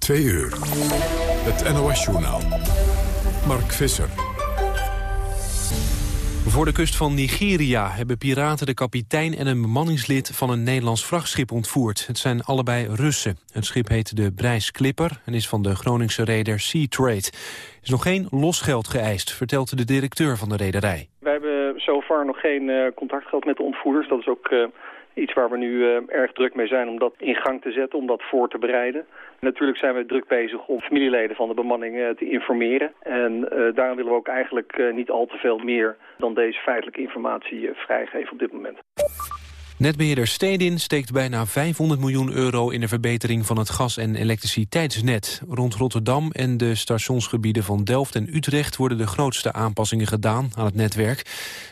Twee uur. Het NOS-journaal. Mark Visser. Voor de kust van Nigeria hebben piraten de kapitein en een bemanningslid van een Nederlands vrachtschip ontvoerd. Het zijn allebei Russen. Het schip heet de Brijs Clipper en is van de Groningse reder Sea Trade. Er is nog geen losgeld geëist, vertelt de directeur van de rederij. Wij hebben zover nog geen uh, contact gehad met de ontvoerders. Dat is ook uh, iets waar we nu uh, erg druk mee zijn om dat in gang te zetten, om dat voor te bereiden. Natuurlijk zijn we druk bezig om familieleden van de bemanning uh, te informeren. En uh, daarom willen we ook eigenlijk niet al te veel meer dan deze feitelijke informatie vrijgeven op dit moment. Netbeheerder Stedin steekt bijna 500 miljoen euro in de verbetering van het gas- en elektriciteitsnet. Rond Rotterdam en de stationsgebieden van Delft en Utrecht worden de grootste aanpassingen gedaan aan het netwerk.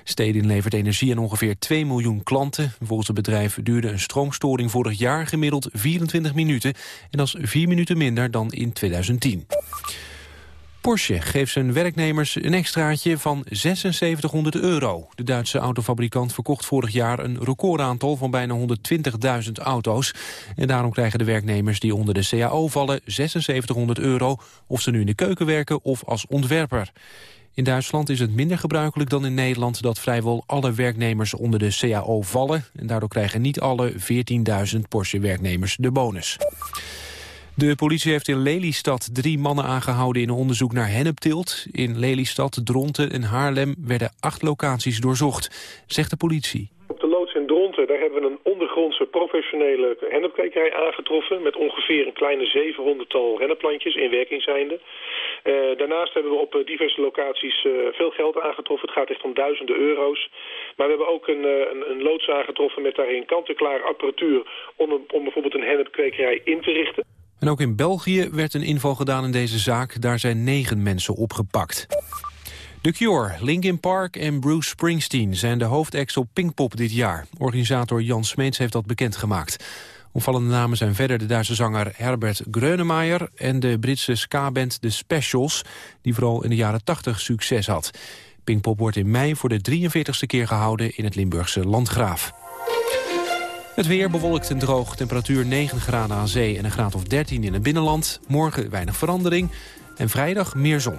Stedin levert energie aan ongeveer 2 miljoen klanten. Volgens het bedrijf duurde een stroomstoring vorig jaar gemiddeld 24 minuten. En dat is 4 minuten minder dan in 2010. Porsche geeft zijn werknemers een extraatje van 7600 euro. De Duitse autofabrikant verkocht vorig jaar een recordaantal van bijna 120.000 auto's. En daarom krijgen de werknemers die onder de CAO vallen 7600 euro... of ze nu in de keuken werken of als ontwerper. In Duitsland is het minder gebruikelijk dan in Nederland... dat vrijwel alle werknemers onder de CAO vallen. En daardoor krijgen niet alle 14.000 Porsche-werknemers de bonus. De politie heeft in Lelystad drie mannen aangehouden in een onderzoek naar hennepteelt. In Lelystad, Dronten en Haarlem werden acht locaties doorzocht, zegt de politie. Op de loods in Dronten daar hebben we een ondergrondse professionele hennepkwekerij aangetroffen... met ongeveer een kleine 700-tal hennepplantjes in werking zijnde. Uh, daarnaast hebben we op diverse locaties uh, veel geld aangetroffen. Het gaat echt om duizenden euro's. Maar we hebben ook een, een, een loods aangetroffen met daarin kant-en-klaar apparatuur... Om, om bijvoorbeeld een hennepkwekerij in te richten. En ook in België werd een inval gedaan in deze zaak. Daar zijn negen mensen opgepakt. The Cure, Linkin Park en Bruce Springsteen zijn de hoofdacts op Pinkpop dit jaar. Organisator Jan Smeets heeft dat bekendgemaakt. Opvallende namen zijn verder de Duitse zanger Herbert Grönemeyer... en de Britse ska-band The Specials, die vooral in de jaren 80 succes had. Pinkpop wordt in mei voor de 43ste keer gehouden in het Limburgse Landgraaf. Het weer bewolkt en droog. Temperatuur 9 graden aan zee en een graad of 13 in het binnenland. Morgen weinig verandering. En vrijdag meer zon.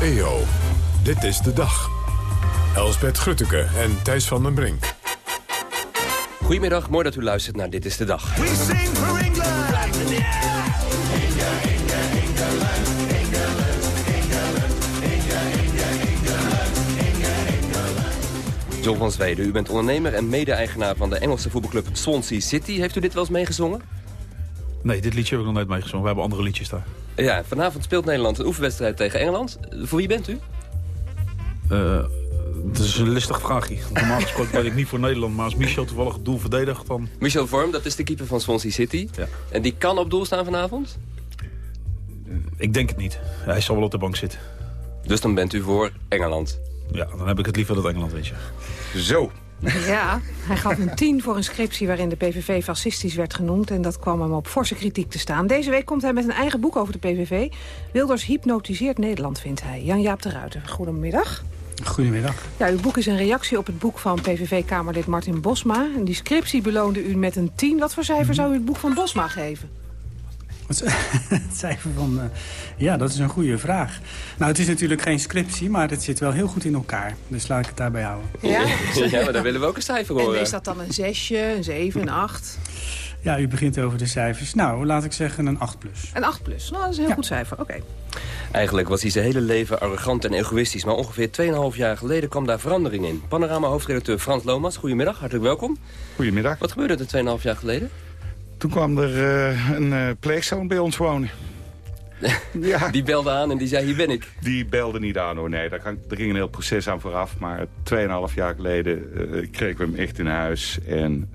EO, dit is de dag. Elsbeth Grutteke en Thijs van den Brink. Goedemiddag, mooi dat u luistert naar Dit is de Dag. We sing for England! John van Zweden, u bent ondernemer en mede-eigenaar van de Engelse voetbalclub Swansea City. Heeft u dit wel eens meegezongen? Nee, dit liedje heb ik nog nooit meegezongen. We hebben andere liedjes daar. Ja, vanavond speelt Nederland een oefenwedstrijd tegen Engeland. Voor wie bent u? Uh, dat is een listig vraagje. Normaal gesproken ben ik niet voor Nederland, maar als Michel toevallig het doel verdedigt, dan... Michel Vorm, dat is de keeper van Swansea City. Ja. En die kan op doel staan vanavond? Ik denk het niet. Hij zal wel op de bank zitten. Dus dan bent u voor Engeland? Ja, dan heb ik het liever dat Engeland weet je. Zo. Ja, hij gaf een 10 voor een scriptie waarin de PVV fascistisch werd genoemd... en dat kwam hem op forse kritiek te staan. Deze week komt hij met een eigen boek over de PVV. Wilders hypnotiseert Nederland, vindt hij. Jan-Jaap de Ruiter, goedemiddag. Goedemiddag. Ja, uw boek is een reactie op het boek van PVV-kamerlid Martin Bosma. En die scriptie beloonde u met een 10. Wat voor cijfer zou u het boek van Bosma geven? Het cijfer van... Uh, ja, dat is een goede vraag. Nou, het is natuurlijk geen scriptie, maar het zit wel heel goed in elkaar. Dus laat ik het daarbij houden. Ja, ja maar dan willen we ook een cijfer horen. En is dat dan een zesje, een zeven, een acht? Ja, u begint over de cijfers. Nou, laat ik zeggen een 8 plus. Een 8 plus, nou dat is een heel goed cijfer, oké. Eigenlijk was hij zijn hele leven arrogant en egoïstisch... maar ongeveer 2,5 jaar geleden kwam daar verandering in. Panorama-hoofdredacteur Frans Lomas, goedemiddag, hartelijk welkom. Goedemiddag. Wat gebeurde er 2,5 jaar geleden? Toen kwam er uh, een uh, pleegzoon bij ons wonen. ja. Die belde aan en die zei, hier ben ik. Die belde niet aan hoor, nee. Daar, ging een heel proces aan vooraf. Maar 2,5 jaar geleden uh, kregen we hem echt in huis. En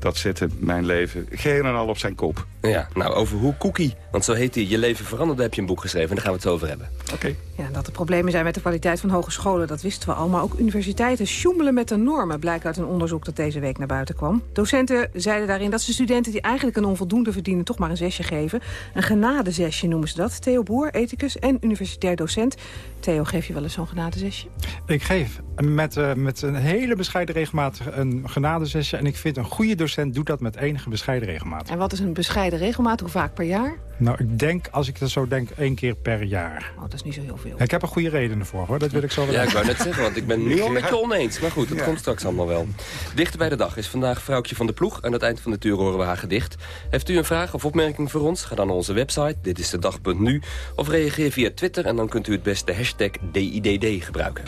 dat zette mijn leven geheel en al op zijn kop. Ja, nou over hoe Cookie, want zo heet hij, Je leven veranderde, heb je een boek geschreven. En daar gaan we het over hebben. Oké. Ja, dat er problemen zijn met de kwaliteit van hogescholen, dat wisten we al. Maar ook universiteiten sjoemelen met de normen, blijkt uit een onderzoek dat deze week naar buiten kwam. Docenten zeiden daarin dat ze studenten die eigenlijk een onvoldoende verdienen toch maar een zesje geven. Een genadezesje noemen ze dat. Theo Boer, ethicus en universitair docent. Theo, geef je wel eens zo'n genadezesje? Ik geef met, uh, met een hele bescheiden regelmaat een genadezesje. En ik vind een goede docent doet dat met enige bescheiden regelmaat. En wat is een bescheiden regelmaat? Hoe vaak per jaar? Nou, ik denk, als ik dat zo denk, één keer per jaar. Oh, dat is niet zo heel veel. Ik heb er goede redenen voor, hoor. Dat wil ik zo wel Ja, ik wou net zeggen, want ik ben nu al met je oneens. Maar goed, dat komt straks allemaal wel. Dichter bij de dag is vandaag vrouwtje van de ploeg. Aan het eind van de tuur horen we haar gedicht. Heeft u een vraag of opmerking voor ons? Ga dan naar onze website, dit is de dag.nu. Of reageer via Twitter en dan kunt u het beste hashtag DIDD gebruiken.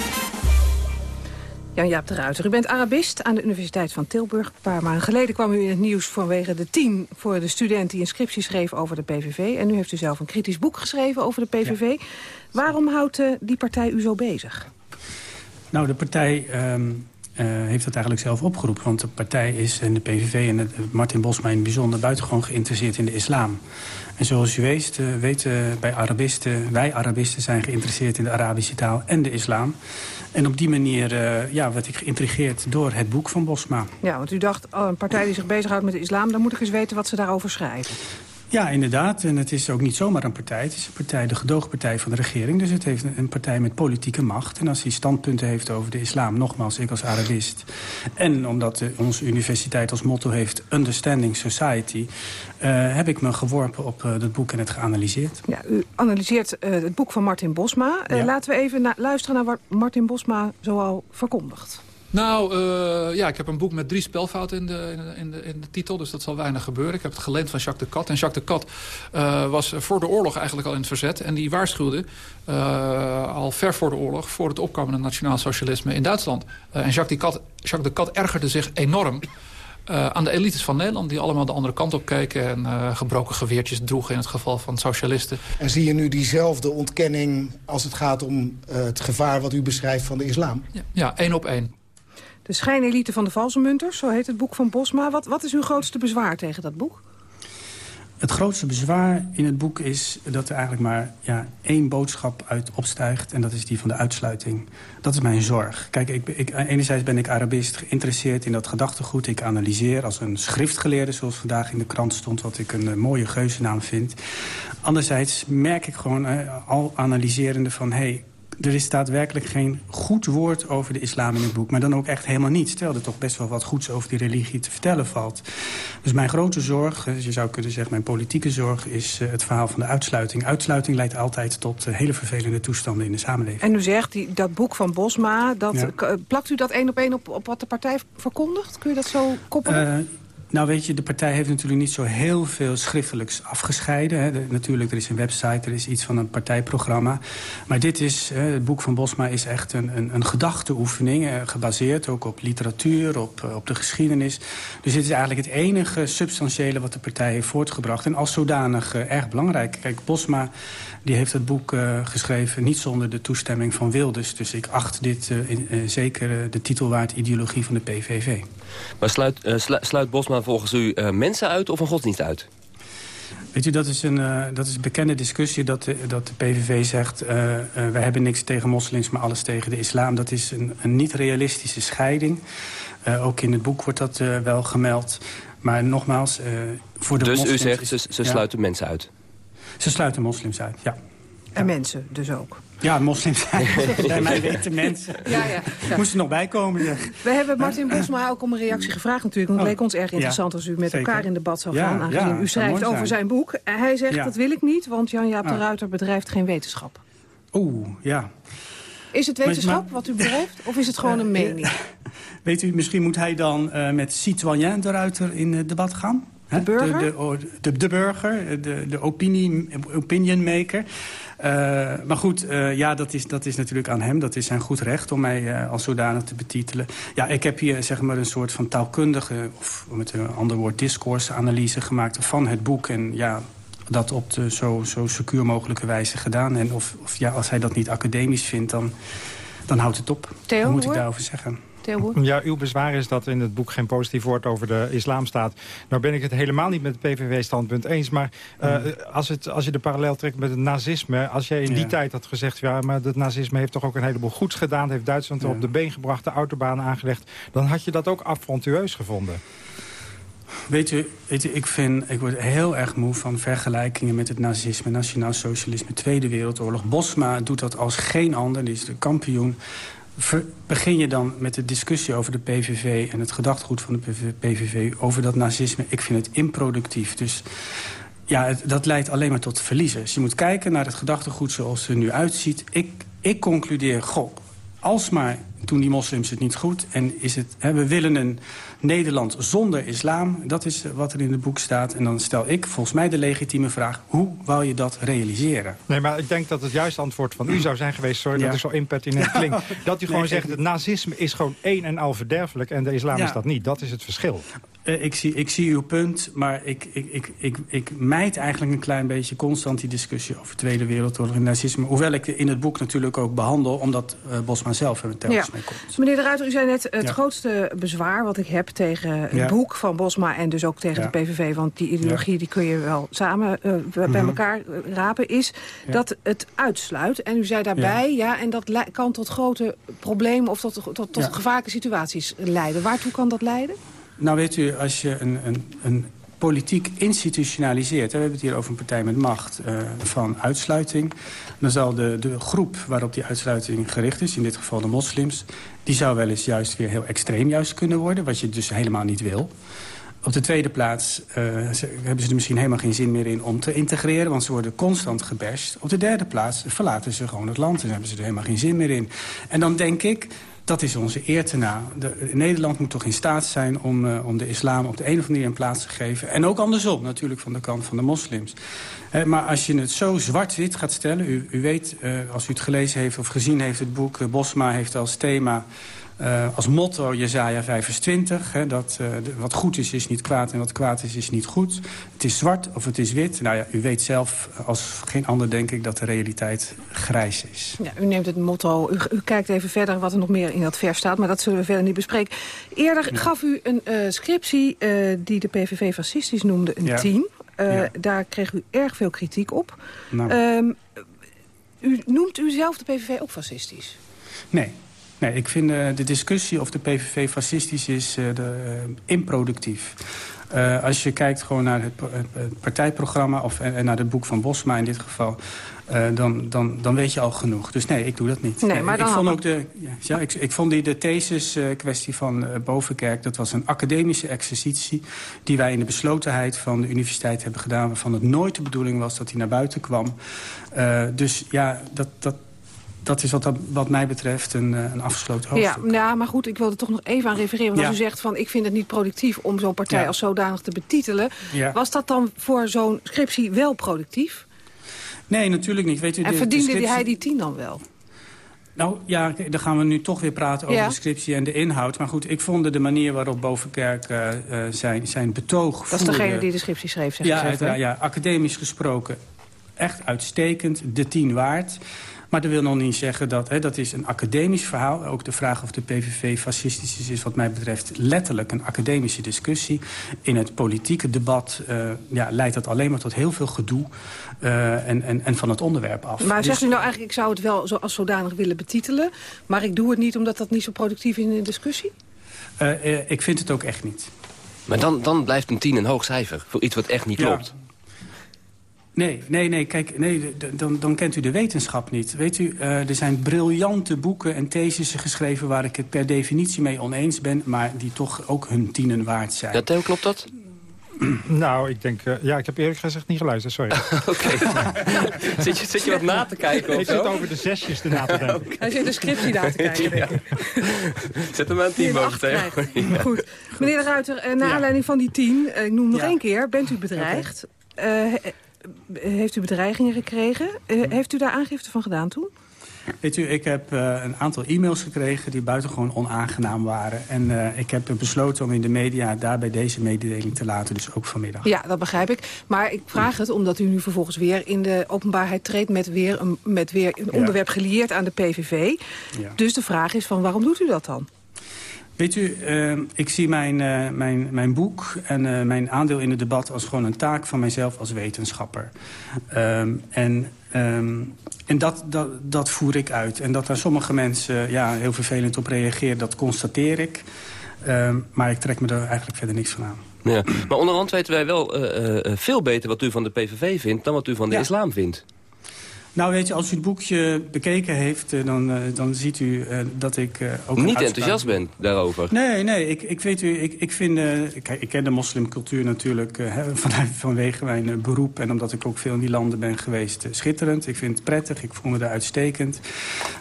Jan-Jaap de Ruiter, u bent Arabist aan de Universiteit van Tilburg. Een paar maanden geleden kwam u in het nieuws vanwege de tien... voor de student die een scriptie schreef over de PVV. En nu heeft u zelf een kritisch boek geschreven over de PVV. Waarom houdt uh, die partij u zo bezig? Nou, de partij um, uh, heeft dat eigenlijk zelf opgeroepen. Want de partij is, en de PVV en het, Martin Bosma in het bijzonder... buitengewoon geïnteresseerd in de islam. En zoals u weet, weten bij Arabisten, wij Arabisten zijn geïnteresseerd in de Arabische taal en de islam. En op die manier uh, ja, werd ik geïntrigeerd door het boek van Bosma. Ja, want u dacht, oh, een partij die zich bezighoudt met de islam... dan moet ik eens weten wat ze daarover schrijven. Ja, inderdaad. En het is ook niet zomaar een partij. Het is een partij, de gedoogpartij van de regering. Dus het heeft een partij met politieke macht. En als hij standpunten heeft over de islam, nogmaals, ik als Arabist... en omdat de, onze universiteit als motto heeft Understanding Society... Uh, heb ik me geworpen op uh, dat boek en het geanalyseerd. Ja, u analyseert uh, het boek van Martin Bosma. Ja. Laten we even na luisteren naar wat Martin Bosma zoal verkondigt. Nou, uh, ja, ik heb een boek met drie spelfouten in de, in, de, in de titel. Dus dat zal weinig gebeuren. Ik heb het geleend van Jacques de Cat. En Jacques de Cat uh, was voor de oorlog eigenlijk al in het verzet. En die waarschuwde uh, al ver voor de oorlog... voor het opkomende nationaal socialisme in Duitsland. en Jacques, de Cat, Jacques de Cat ergerde zich enorm... Uh, aan de elites van Nederland die allemaal de andere kant op keken... en uh, gebroken geweertjes droegen in het geval van socialisten. En zie je nu diezelfde ontkenning als het gaat om uh, het gevaar wat u beschrijft van de islam? Ja, ja één op één. De schijnelite van de valsemunters, zo heet het boek van Bosma. Wat, wat is uw grootste bezwaar tegen dat boek? Het grootste bezwaar in het boek is dat er eigenlijk maar ja, één boodschap uit opstijgt... en dat is die van de uitsluiting. Dat is mijn zorg. Kijk, ik, ik, enerzijds ben ik Arabist geïnteresseerd in dat gedachtegoed. Ik analyseer als een schriftgeleerde, zoals vandaag in de krant stond... wat ik een uh, mooie geuzennaam vind. Anderzijds merk ik gewoon uh, al analyserende van... Hey, er is daadwerkelijk geen goed woord over de islam in het boek. Maar dan ook echt helemaal niets. Terwijl er toch best wel wat goeds over die religie te vertellen valt. Dus mijn grote zorg, je zou kunnen zeggen mijn politieke zorg... is uh, het verhaal van de uitsluiting. Uitsluiting leidt altijd tot uh, hele vervelende toestanden in de samenleving. En u zegt, die, dat boek van Bosma... Dat, ja. plakt u dat één op één op, op wat de partij verkondigt? Kun je dat zo koppelen? Uh, nou weet je, de partij heeft natuurlijk niet zo heel veel schriftelijks afgescheiden. Hè. Natuurlijk, er is een website, er is iets van een partijprogramma. Maar dit is, hè, het boek van Bosma is echt een, een, een gedachteoefening. Eh, gebaseerd ook op literatuur, op, op de geschiedenis. Dus dit is eigenlijk het enige substantiële wat de partij heeft voortgebracht. En als zodanig uh, erg belangrijk. Kijk, Bosma die heeft het boek uh, geschreven niet zonder de toestemming van Wilders. Dus ik acht dit in, uh, zeker de titel waard ideologie van de PVV. Maar sluit, sluit, sluit Bosma volgens u mensen uit of een godsdienst uit? Weet u, dat is een, uh, dat is een bekende discussie dat de, dat de PVV zegt... Uh, uh, wij hebben niks tegen moslims, maar alles tegen de islam. Dat is een, een niet-realistische scheiding. ook in het boek wordt dat wel gemeld. Maar nogmaals, voor de dus moslims... Dus u zegt, ze, ze sluiten mensen uit? Ze sluiten moslims uit, ja. En mensen dus ook. Ja, moslims zijn bij mij weten mensen. Ja, ja, ja. Moest er nog bij komen. Zeg. We hebben Martin Bosma ook om een reactie gevraagd natuurlijk. Want het leek ons erg interessant als u met zeker. elkaar in debat zou Ja, gaan. Aangezien ja, u schrijft over zijn. zijn boek. Hij zegt Ja. dat wil ik niet, want Jan-Jaap de Ah. Ruiter bedrijft geen wetenschap. Oeh, ja. Is het wetenschap maar- wat u bedrijft? Of is het gewoon een mening? Weet u, misschien moet hij dan eh, met citoyen de Ruiter in het debat gaan? De burger? De, de, de, burger, de, de opinie, opinion maker. Eh, maar goed, eh, ja, dat is, dat is natuurlijk aan hem. Dat is zijn goed recht om mij eh, als zodanig te betitelen. Ja, ik heb hier zeg maar een soort van taalkundige... of met een ander woord discourse-analyse gemaakt van het boek. En ja, dat op de zo, zo secuur mogelijke wijze gedaan. En of, of ja, als hij dat niet academisch vindt, dan, dan houdt het op. Theo, Wat moet ik daarover zeggen? Theo? Ja, uw bezwaar is dat in het boek geen positief woord over de islam staat. Nou ben ik het helemaal niet met het PVV-standpunt eens. Maar eh, als, het, als je de parallel trekt met het nazisme... als jij in die Ja. tijd had gezegd... ja, maar het nazisme heeft toch ook een heleboel goeds gedaan... heeft Duitsland er Ja. op de been gebracht, de autobanen aangelegd... dan had je dat ook affrontueus gevonden. Weet u, weet u ik, vind, ik word heel erg moe van vergelijkingen met het nazisme, nationaal socialisme, Tweede Wereldoorlog. Bosma doet dat als geen ander, die is de kampioen. Begin je dan met de discussie over de PVV en het gedachtegoed van de PVV over dat nazisme. Ik vind het improductief. Dus ja, dat leidt alleen maar tot verliezers. Je moet kijken naar het gedachtegoed zoals het er nu uitziet. Ik, ik concludeer, goh, alsmaar doen die moslims het niet goed... en is het, hè, we willen een Nederland zonder islam. Dat is wat er in het boek staat. En dan stel ik volgens mij de legitieme vraag... hoe wou je dat realiseren? Nee, maar ik denk dat het juiste antwoord van u zou zijn geweest... sorry Ja. dat ik zo impertinent klink... dat u gewoon Nee, zegt, het nazisme is gewoon één en al verderfelijk... en de islam Ja. is dat niet. Dat is het verschil. Eh, ik, zie, ik zie uw punt, maar ik, ik, ik, ik, ik mijd eigenlijk een klein beetje constant die discussie over Tweede Wereldoorlog en nazisme. Hoewel ik in het boek natuurlijk ook behandel, omdat eh, Bosma zelf er telkens mee komt. Meneer de Ruiter, u zei net het Ja. grootste bezwaar wat ik heb tegen het Ja. boek van Bosma... en dus ook tegen Ja. de PVV, want die ideologie die kun je wel samen eh, bij Mhm. elkaar eh, rapen... is Ja. dat het uitsluit. En u zei daarbij, ja, en dat kan tot grote problemen... of tot, tot, tot Ja. gevaarlijke situaties leiden. Waartoe kan dat leiden? Nou weet u, als je een, een, een politiek institutionaliseert... we hebben het hier over een partij met macht eh, van uitsluiting... dan zal de, de groep waarop die uitsluiting gericht is, in dit geval de moslims... die zou wel eens juist weer heel extreem juist kunnen worden... wat je dus helemaal niet wil. Op de tweede plaats eh, hebben ze er misschien helemaal geen zin meer in om te integreren... want ze worden constant gebashed. Op de derde plaats verlaten ze gewoon het land en hebben ze er helemaal geen zin meer in. En dan denk ik, dat is onze eer te na. De, Nederland moet toch in staat zijn om, eh, om de islam op de een of andere manier een plaats te geven. En ook andersom natuurlijk van de kant van de moslims. Maar als je het zo zwart-wit gaat stellen... U, u weet, eh, als u het gelezen heeft of gezien heeft, het boek... eh, Bosma heeft als thema... eh, als motto Jezaja 25, hè, dat eh, wat goed is, is niet kwaad... en wat kwaad is, is niet goed. Het is zwart of het is wit. Nou ja, u weet zelf als geen ander, denk ik, dat de realiteit grijs is. Ja, u neemt het motto, u, u kijkt even verder wat er nog meer in dat vers staat... maar dat zullen we verder niet bespreken. Eerder gaf u een eh, scriptie die de PVV fascistisch noemde een Ja. 10. Ja. Daar kreeg u erg veel kritiek op. Nou. Ehm, u noemt u zelf de PVV ook fascistisch? Nee. Nee, ik vind eh, de discussie of de PVV fascistisch is eh, de, eh, improductief. Als je kijkt gewoon naar het, partijprogramma of en, naar het boek van Bosma in dit geval... dan, dan, dan weet je al genoeg. Dus nee, ik doe dat niet. Nee, maar ik, dan ik vond ook de, ja, ik, ik vond die de thesis kwestie van Bovenkerk... dat was een academische exercitie die wij in de beslotenheid van de universiteit hebben gedaan... waarvan het nooit de bedoeling was dat hij naar buiten kwam. Dus ja, dat... dat dat is wat, wat mij betreft een, eh, een afgesloten hoofdstuk. ja, maar goed, ik wil er toch nog even aan refereren. Want Ja. als u zegt van ik vind het niet productief om zo'n partij Ja. als zodanig te betitelen... Was dat dan voor zo'n scriptie wel productief? Nee, natuurlijk niet. Weet u, En de- de verdiende scriptie- hij die tien dan wel? Nou ja, dan gaan we nu toch weer praten over Ja. de scriptie en de inhoud. Maar goed, ik vond de manier waarop Bovenkerk eh, eh, zijn, zijn betoog Dat is degene die de scriptie schreef, zeg ja, ja, academisch gesproken echt uitstekend, de tien waard. Maar dat wil nog niet zeggen dat... Hè, dat is een academisch verhaal. Ook de vraag of de PVV fascistisch is... is wat mij betreft letterlijk een academische discussie. In het politieke debat eh, ja, leidt dat alleen maar tot heel veel gedoe... eh, en, en, en van het onderwerp af. Maar Dus- zegt u nou eigenlijk, ik zou het wel zo, als zodanig willen betitelen... maar ik doe het niet omdat dat niet zo productief is in de discussie? Eh, eh, ik vind het ook echt niet. Maar dan, dan blijft een 10 een hoog cijfer voor iets wat echt niet Ja. Nee, nee, nee, kijk, nee, dan, dan kent u de wetenschap niet. Weet u, uh, er zijn briljante boeken en theses geschreven... waar ik het per definitie mee oneens ben... maar die toch ook hun tienen waard zijn. Ja, Theo, klopt dat? Nou, ik denk... Uh, ja, ik heb eerlijk gezegd niet geluisterd, sorry. Oké. zit, je, zit je wat na te kijken of Ik zit over de zesjes te na te denken. okay. Hij zit een scriptie na te kijken, ja. Zet hem aan tien boven, Theo. Goed. Meneer de Ruiter, uh, naar ja. aanleiding van die tien... ik noem nog één keer, bent u bedreigd? Okay heeft u bedreigingen gekregen? Uh, heeft u daar aangifte van gedaan toen? Weet u, ik heb uh, een aantal e-mails gekregen die buitengewoon onaangenaam waren. En uh, ik heb besloten om in de media daarbij deze mededeling te laten, dus ook vanmiddag. Ja, dat begrijp ik. Maar ik vraag het omdat u nu vervolgens weer in de openbaarheid treedt... met weer een, met weer een onderwerp gelieerd aan de PVV. Ja. Dus de vraag is van waarom doet u dat dan? Weet u, uh, ik zie mijn, uh, mijn, mijn boek en uh, mijn aandeel in het debat... als gewoon een taak van mijzelf als wetenschapper. Um, en um, en dat, dat, dat voer ik uit. En dat daar sommige mensen ja, heel vervelend op reageren, dat constateer ik. Um, maar ik trek me er eigenlijk verder niks van aan. Ja. Maar onderhand weten wij wel veel beter wat u van de PVV vindt... dan wat u van de ja. islam vindt. Nou, weet je, als u het boekje bekeken heeft, dan, uh, dan ziet u uh, dat ik ook... Niet enthousiast ben daarover? Nee, nee, ik, ik weet u, ik, ik vind... ik, ik ken de moslimcultuur natuurlijk vanuit, vanwege mijn beroep... en omdat ik ook veel in die landen ben geweest, schitterend. Ik vind het prettig, ik voel me daar uitstekend.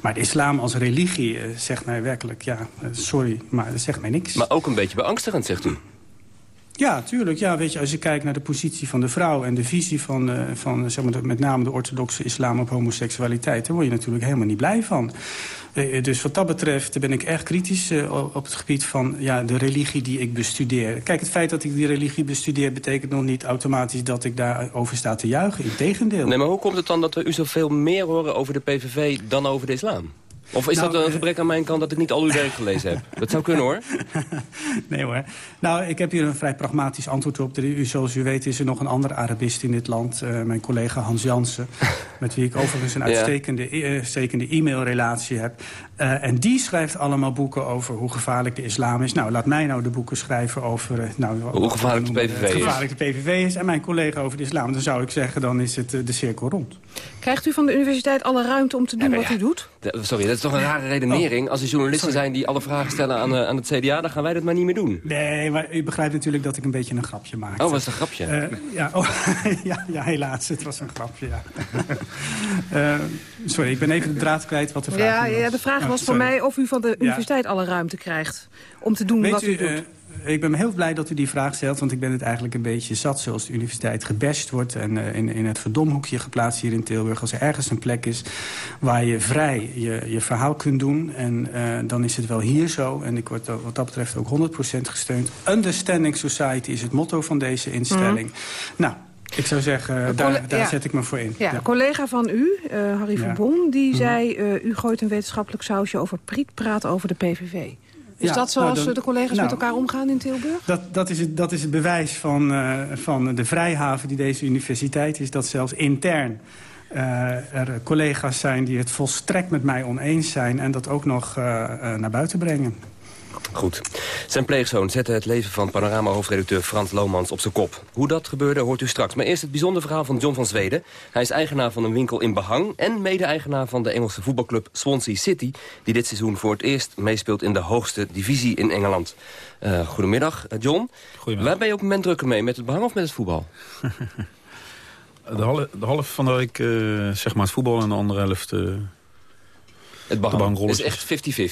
Maar de islam als religie zegt mij werkelijk, ja, sorry, maar dat zegt mij niks. Maar ook een beetje beangstigend, zegt u? Ja, tuurlijk. Ja, weet je, als je kijkt naar de positie van de vrouw... en de visie van, uh, van zeg maar, met name de orthodoxe islam op homoseksualiteit... daar word je natuurlijk helemaal niet blij van. Uh, dus wat dat betreft ben ik erg kritisch op het gebied van ja, de religie die ik bestudeer. Kijk, het feit dat ik die religie bestudeer... betekent nog niet automatisch dat ik daarover sta te juichen. Integendeel. Nee, maar hoe komt het dan dat we u zoveel meer horen over de PVV dan over de islam? Of is nou, dat een gebrek aan mijn kant dat ik niet al uw werk gelezen heb? Dat zou kunnen, hoor. nee, hoor. Nou, ik heb hier een vrij pragmatisch antwoord op. U, zoals u weet is er nog een andere Arabist in dit land. Uh, mijn collega Hans Jansen. met wie ik overigens een uitstekende, ja. uitstekende e-mailrelatie heb. Uh, en die schrijft allemaal boeken over hoe gevaarlijk de islam is. Nou, laat mij nou de boeken schrijven over... Uh, nou, hoe gevaarlijk de PVV is. gevaarlijk de PVV is. En mijn collega over de islam. Dan zou ik zeggen, dan is het de cirkel rond. Krijgt u van de universiteit alle ruimte om te doen ja, wat u doet? Sorry, dat is toch een rare redenering. Oh. Als er journalisten Sorry. zijn die alle vragen stellen aan, uh, aan het CDA... dan gaan wij dat maar niet meer doen. Nee, maar u begrijpt natuurlijk dat ik een beetje een grapje maak. Oh, was het een grapje? Uh, ja, oh, ja, ja, helaas, het was een grapje, ja. uh, sorry, ik ben even de draad kwijt wat de vraag ja, was. Ja, de vraag was oh, voor mij of u van de universiteit ja. alle ruimte krijgt... om te doen Weet wat u, u doet. Ik ben heel blij dat u die vraag stelt, want ik ben het eigenlijk een beetje zat... zoals de universiteit gebashed wordt en uh, in, in het verdomhoekje geplaatst hier in Tilburg. Als er ergens een plek is waar je vrij je, je verhaal kunt doen... en uh, dan is het wel hier zo. En ik word wat dat betreft ook 100% gesteund. Understanding Society is het motto van deze instelling. Mm. Nou, ik zou zeggen, daar, daar ja. zet ik me voor in. Ja, ja. Een collega van u, uh, Harry ja. Verbon, die -hmm. zei... Uh, u gooit een wetenschappelijk sausje over priet praat over de PVV. Is ja, dat zoals nou, dan, de collega's nou, met elkaar omgaan in Tilburg? Dat, dat, is, het, dat is het bewijs van, uh, van de vrijhaven die deze universiteit is. Dat zelfs intern uh, er collega's zijn die het volstrekt met mij oneens zijn... en dat ook nog uh, naar buiten brengen. Goed. Zijn pleegzoon zette het leven van Panorama-hoofdredacteur Frans Lomans op zijn kop. Hoe dat gebeurde hoort u straks. Maar eerst het bijzondere verhaal van John van Zweden. Hij is eigenaar van een winkel in Behang... en mede-eigenaar van de Engelse voetbalclub Swansea City... die dit seizoen voor het eerst meespeelt in de hoogste divisie in Engeland. Uh, goedemiddag, John. Goedemiddag. Waar ben je op het moment drukker mee? Met het Behang of met het voetbal? de, halve, de half van de week uh, zeg maar het voetbal en de andere helft... Uh, het Behang. Het is echt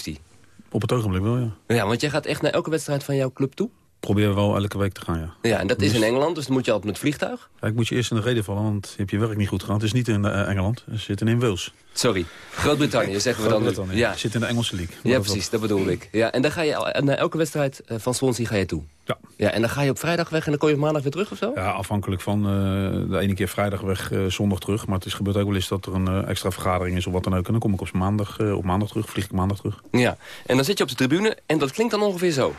50-50. Op het ogenblik wel, ja. Ja, want jij gaat echt naar elke wedstrijd van jouw club toe? Proberen wel elke week te gaan, ja. Ja, en dat is in Engeland, dus dan moet je altijd met vliegtuig? Ja, ik moet je eerst in de reden vallen, want je hebt je werk niet goed gedaan. Het is niet in uh, Engeland, we zitten in Wales. Sorry, Groot-Brittannië zeggen we dan. Groot-Brittannië, ja. zit in de Engelse league. Ja, precies, dat bedoel ik. Ja, en dan ga je naar elke wedstrijd van Swansea ga je toe? Ja. ja. En dan ga je op vrijdag weg en dan kom je op maandag weer terug of zo? Ja, afhankelijk van uh, de ene keer vrijdag weg, uh, zondag terug. Maar het is gebeurd ook wel eens dat er een uh, extra vergadering is of wat dan ook. En dan kom ik op maandag, op maandag terug, vlieg ik maandag terug. Ja, en dan zit je op de tribune en dat klinkt dan ongeveer zo.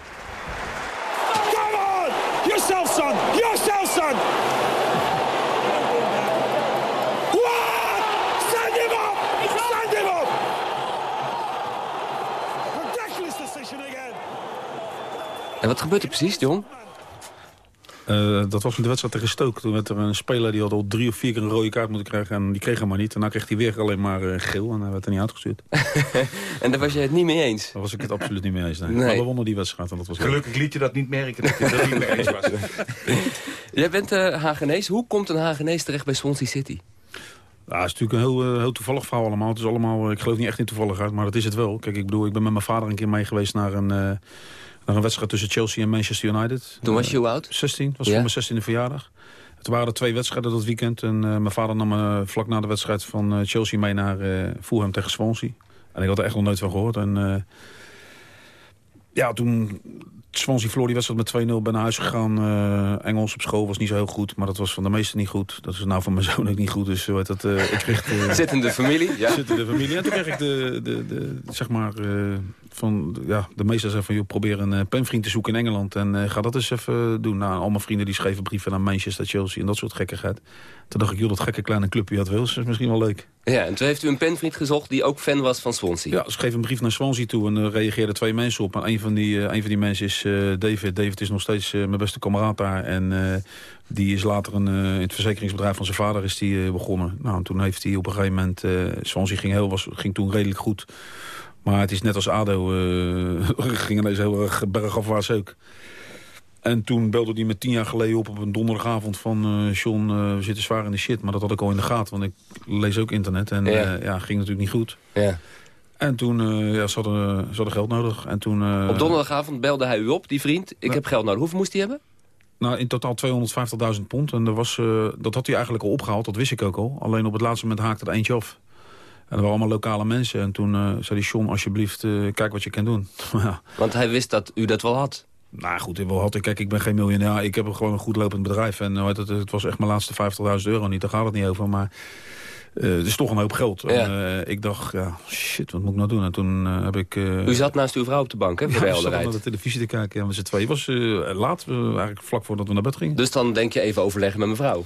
En wat gebeurt er precies, John? Uh, dat was met de wedstrijd tegen Stoke. Toen werd er een speler die had al drie of vier keer een rode kaart moeten krijgen. En die kreeg hem maar niet. En dan kreeg hij weer alleen maar uh, geel. En hij werd er niet uitgestuurd. en daar was je het niet mee eens? Daar was ik het absoluut niet mee eens. Nee. nee. Maar we wonnen die wedstrijd. En dat was Gelukkig liet je dat niet merken dat je het niet mee eens was. Jij bent uh, Hagenees. Hoe komt een Hagenees terecht bij Swansea City? Ja, het is natuurlijk een heel, heel toevallig verhaal allemaal. Het is allemaal. Ik geloof niet echt in toevalligheid, maar dat is het wel. Kijk, ik bedoel, ik ben met mijn vader een keer mee geweest naar een naar een wedstrijd tussen Chelsea en Manchester United. Toen was je hoe oud? 16, was voor mijn 16e verjaardag. Het waren er twee wedstrijden dat weekend. En uh, mijn vader nam me vlak na de wedstrijd van uh, Chelsea mee naar uh, Fulham tegen Swansea. En ik had er echt nog nooit van gehoord. En ja, toen Swansea verloor die wedstrijd met 2-0. Ben naar huis gegaan. Engels op school was niet zo heel goed. Maar dat was van de meesten niet goed. Dat is nou van mijn zoon ook niet goed. Dus weet dat, ik kreeg... Zit in de familie, ja? Zit in de familie. En toen kreeg ik de, de, de zeg maar van, ja, de meesten zeggen van, joh, probeer een uh, penvriend te zoeken in Engeland. En uh, ga dat eens even doen. Nou, al mijn vrienden die schreven brieven naar Manchester, Chelsea en dat soort gekkigheid. Toen dacht ik, joh, dat gekke kleine clubje had Wales is misschien wel leuk. Ja, en toen heeft u een penvriend gezocht die ook fan was van Swansea. Ja, schreef een brief naar Swansea toe en er reageerden twee mensen op. En een van die, uh, een van die mensen is David. David is nog steeds mijn beste kameraad daar. En die is later een, in het verzekeringsbedrijf van zijn vader is die, begonnen. Nou, en toen heeft hij op een gegeven moment... Swansea ging, heel, was, ging toen redelijk goed... Maar het is net als ADO, uh, ging ineens heel erg bergafwaarts ook. En toen belde hij me tien jaar geleden op op een donderdagavond van... Uh, John, uh, we zitten zwaar in de shit. Maar dat had ik al in de gaten, want ik lees ook internet. En ja, ja ging natuurlijk niet goed. Ja. En toen, ja, ze hadden, ze hadden geld nodig. En toen, op donderdagavond belde hij u op, die vriend. Ik heb geld nodig. Hoeveel moest hij hebben? Nou, in totaal 250.000 pond. En er was, dat had hij eigenlijk al opgehaald, dat wist ik ook al. Alleen op het laatste moment haakte het eentje af. En dat waren allemaal lokale mensen. En toen uh, zei die John, alsjeblieft, uh, kijk wat je kan doen. Want hij wist dat u dat wel had? Nou goed, wel had ik. Kijk, ik ben geen miljonair. Ik heb gewoon een goed lopend bedrijf. En uh, het, het, was echt mijn laatste 50.000 euro niet. Daar gaat het niet over. Maar het is toch een hoop geld. Ja. En, ik dacht, ja, shit, wat moet ik nou doen? En toen heb ik... u zat naast uw vrouw op de bank, hè? Voor ja, zat naar de televisie te kijken. Ja, met z'n twee. was laat, eigenlijk vlak voordat we naar bed gingen. Dus dan denk je even overleggen met mevrouw?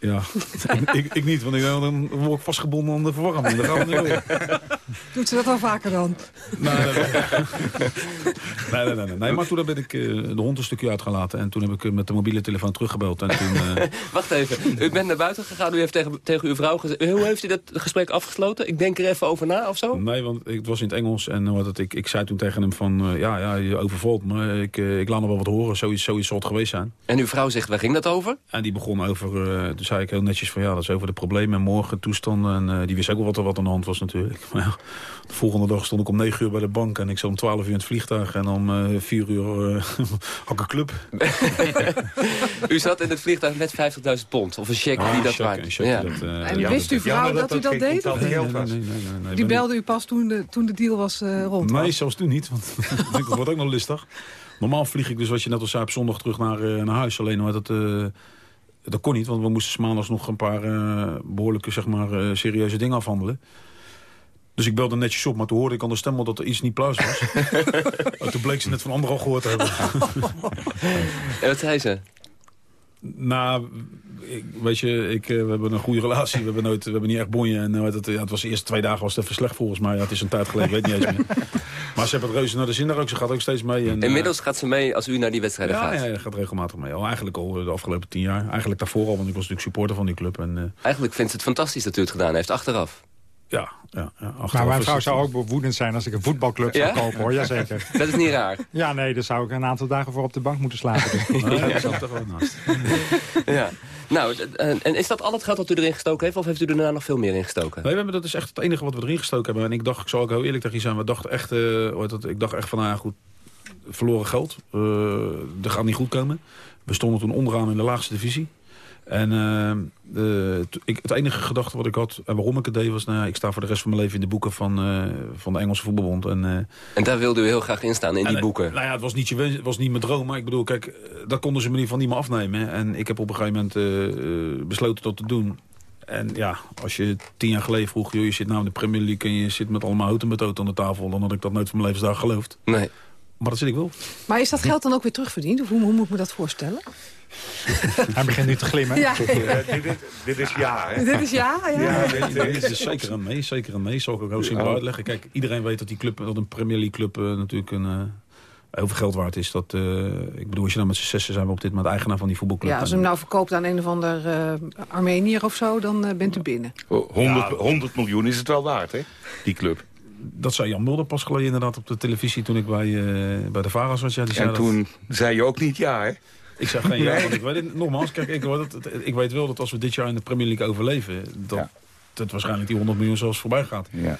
Ja, ik, ik, niet, want ik, dan word ik vastgebonden aan de verwarming. Dat gaan we niet doen. Doet ze dat al vaker dan? Nee, nee, nee. nee, nee, nee, Maar toen ben ik uh, de hond een stukje uitgelaten. En toen heb ik uh, met de mobiele telefoon teruggebeld. En toen, uh... Wacht even, u bent naar buiten gegaan. U heeft tegen, tegen uw vrouw gezegd... Hoe heeft u dat gesprek afgesloten? Ik denk er even over na of zo? Nee, want het was in het Engels. En wat het, ik, ik zei toen tegen hem van... ja, ja, je overvalt me. Ik, ik laat nog wel wat horen. Zoiets, zoiets zal het geweest zijn. En uw vrouw zegt, waar ging dat over? En die begon over... dus zei ik heel netjes van ja, dat is over de problemen en morgen toestanden. En uh, die wist ook wel wat er wat aan de hand was natuurlijk. Maar ja, de volgende dag stond ik om 9 uur bij de bank en ik zat om 12 uur in het vliegtuig. En om uh, eh, 4 uur uh, had ik een club. u zat in het vliegtuig met 50.000 pond of een cheque ah, die dat waard. Ja. Dat, en ja, wist uw vrouw dat, dat, u dat deed? Nee, nee, nee, nee, Die belde u pas toen de, toen de deal was rond? Nee, zelfs toen niet. Want ik wordt ook nog listig. Normaal vlieg ik dus, wat je net al zei, op zondag terug naar, naar huis. Alleen maar dat dat kon niet, want we moesten maandags nog een paar uh, behoorlijke zeg maar, uh, serieuze dingen afhandelen. Dus ik belde netjes op, maar toen hoorde ik aan de stem dat er iets niet pluis was. toen bleek ze net van anderen al gehoord te hebben. en wat zei ze? Nou, ik, weet je, ik, uh, we hebben een goede relatie. We hebben, nooit, we hebben niet echt bonje. En, uh, het, ja, het was de eerste twee dagen was het even slecht volgens mij. Ja, het is een tijd geleden, weet niet eens meer. Maar ze hebben het reuze naar de zin daar ook. Ze gaat ook steeds mee. En, Inmiddels uh, gaat ze mee als u naar die wedstrijden ja, gaat? Ja, ja, gaat regelmatig mee. Al eigenlijk al de afgelopen tien jaar. Eigenlijk daarvoor al, want ik was natuurlijk supporter van die club. En, eigenlijk vindt ze het fantastisch dat u het gedaan heeft, achteraf. Ja, ja, ja maar mijn vrouw zou ook woedend zijn als ik een voetbalclub zou kopen, hoor. Jazeker. Dat is niet raar. Ja, nee, daar zou ik een aantal dagen voor op de bank moeten slapen. Dus. ja, dat zat toch wel naast. ja. Nou, en is dat al het geld dat u erin gestoken heeft... of heeft u er daarna nog veel meer in gestoken? Nee, we hebben, dat is echt het enige wat we erin gestoken hebben. En ik dacht, ik zal ook heel eerlijk tegen je zijn... We dachten echt, uh, ik dacht echt van, nou ja, goed, verloren geld. Uh, dat gaat niet goed komen. We stonden toen onderaan in de laagste divisie. En uh, ik, het enige gedachte wat ik had, en waarom ik het deed, was... Nou, ik sta voor de rest van mijn leven in de boeken van, uh, van de Engelse voetbalbond. En, uh, en daar wilde u heel graag in staan, in die boeken? Nou ja, het was niet, je, het was niet mijn droom, maar ik bedoel, kijk, dat konden ze me in ieder geval niet meer afnemen. En ik heb op een gegeven moment besloten dat te doen. En ja, als je tien jaar geleden vroeg, joh, je zit nou in de Premier League... en je zit met allemaal houten met aan de tafel... dan had ik dat nooit van mijn levensdag geloofd. Nee. Maar dat zit ik wel. Maar is dat geld dan ook weer terugverdiend? Of hoe, hoe moet ik me dat voorstellen? Hij begint nu te glimmen. Ja. Uh, dit, dit, is ja, hè? Dit is ja, ja. ja dit, dit, is zeker een nee, zeker een nee. Zal ik ook heel simpel uitleggen. Kijk, iedereen weet dat die club, dat een Premier League club uh, natuurlijk een, uh, heel veel geld waard is. Dat, uh, ik bedoel, als je dan met z'n zessen zijn we op dit moment eigenaar van die voetbalclub. Ja, als u hem nou verkoopt aan een of ander uh, Armenier of zo, dan uh, bent u binnen. 100, ja. 100 miljoen is het wel waard, hè, die club. Dat zei Jan Mulder pas geleden inderdaad op de televisie toen ik bij, bij de Varas was. Ja, die en zei toen dat... zei je ook niet ja, hè? Ik zeg geen ja, want ik weet het, nogmaals, kijk, ik, dat, ik weet wel dat als we dit jaar in de Premier League overleven... dat, ja. dat waarschijnlijk die 100 miljoen zelfs voorbij gaat. Ja.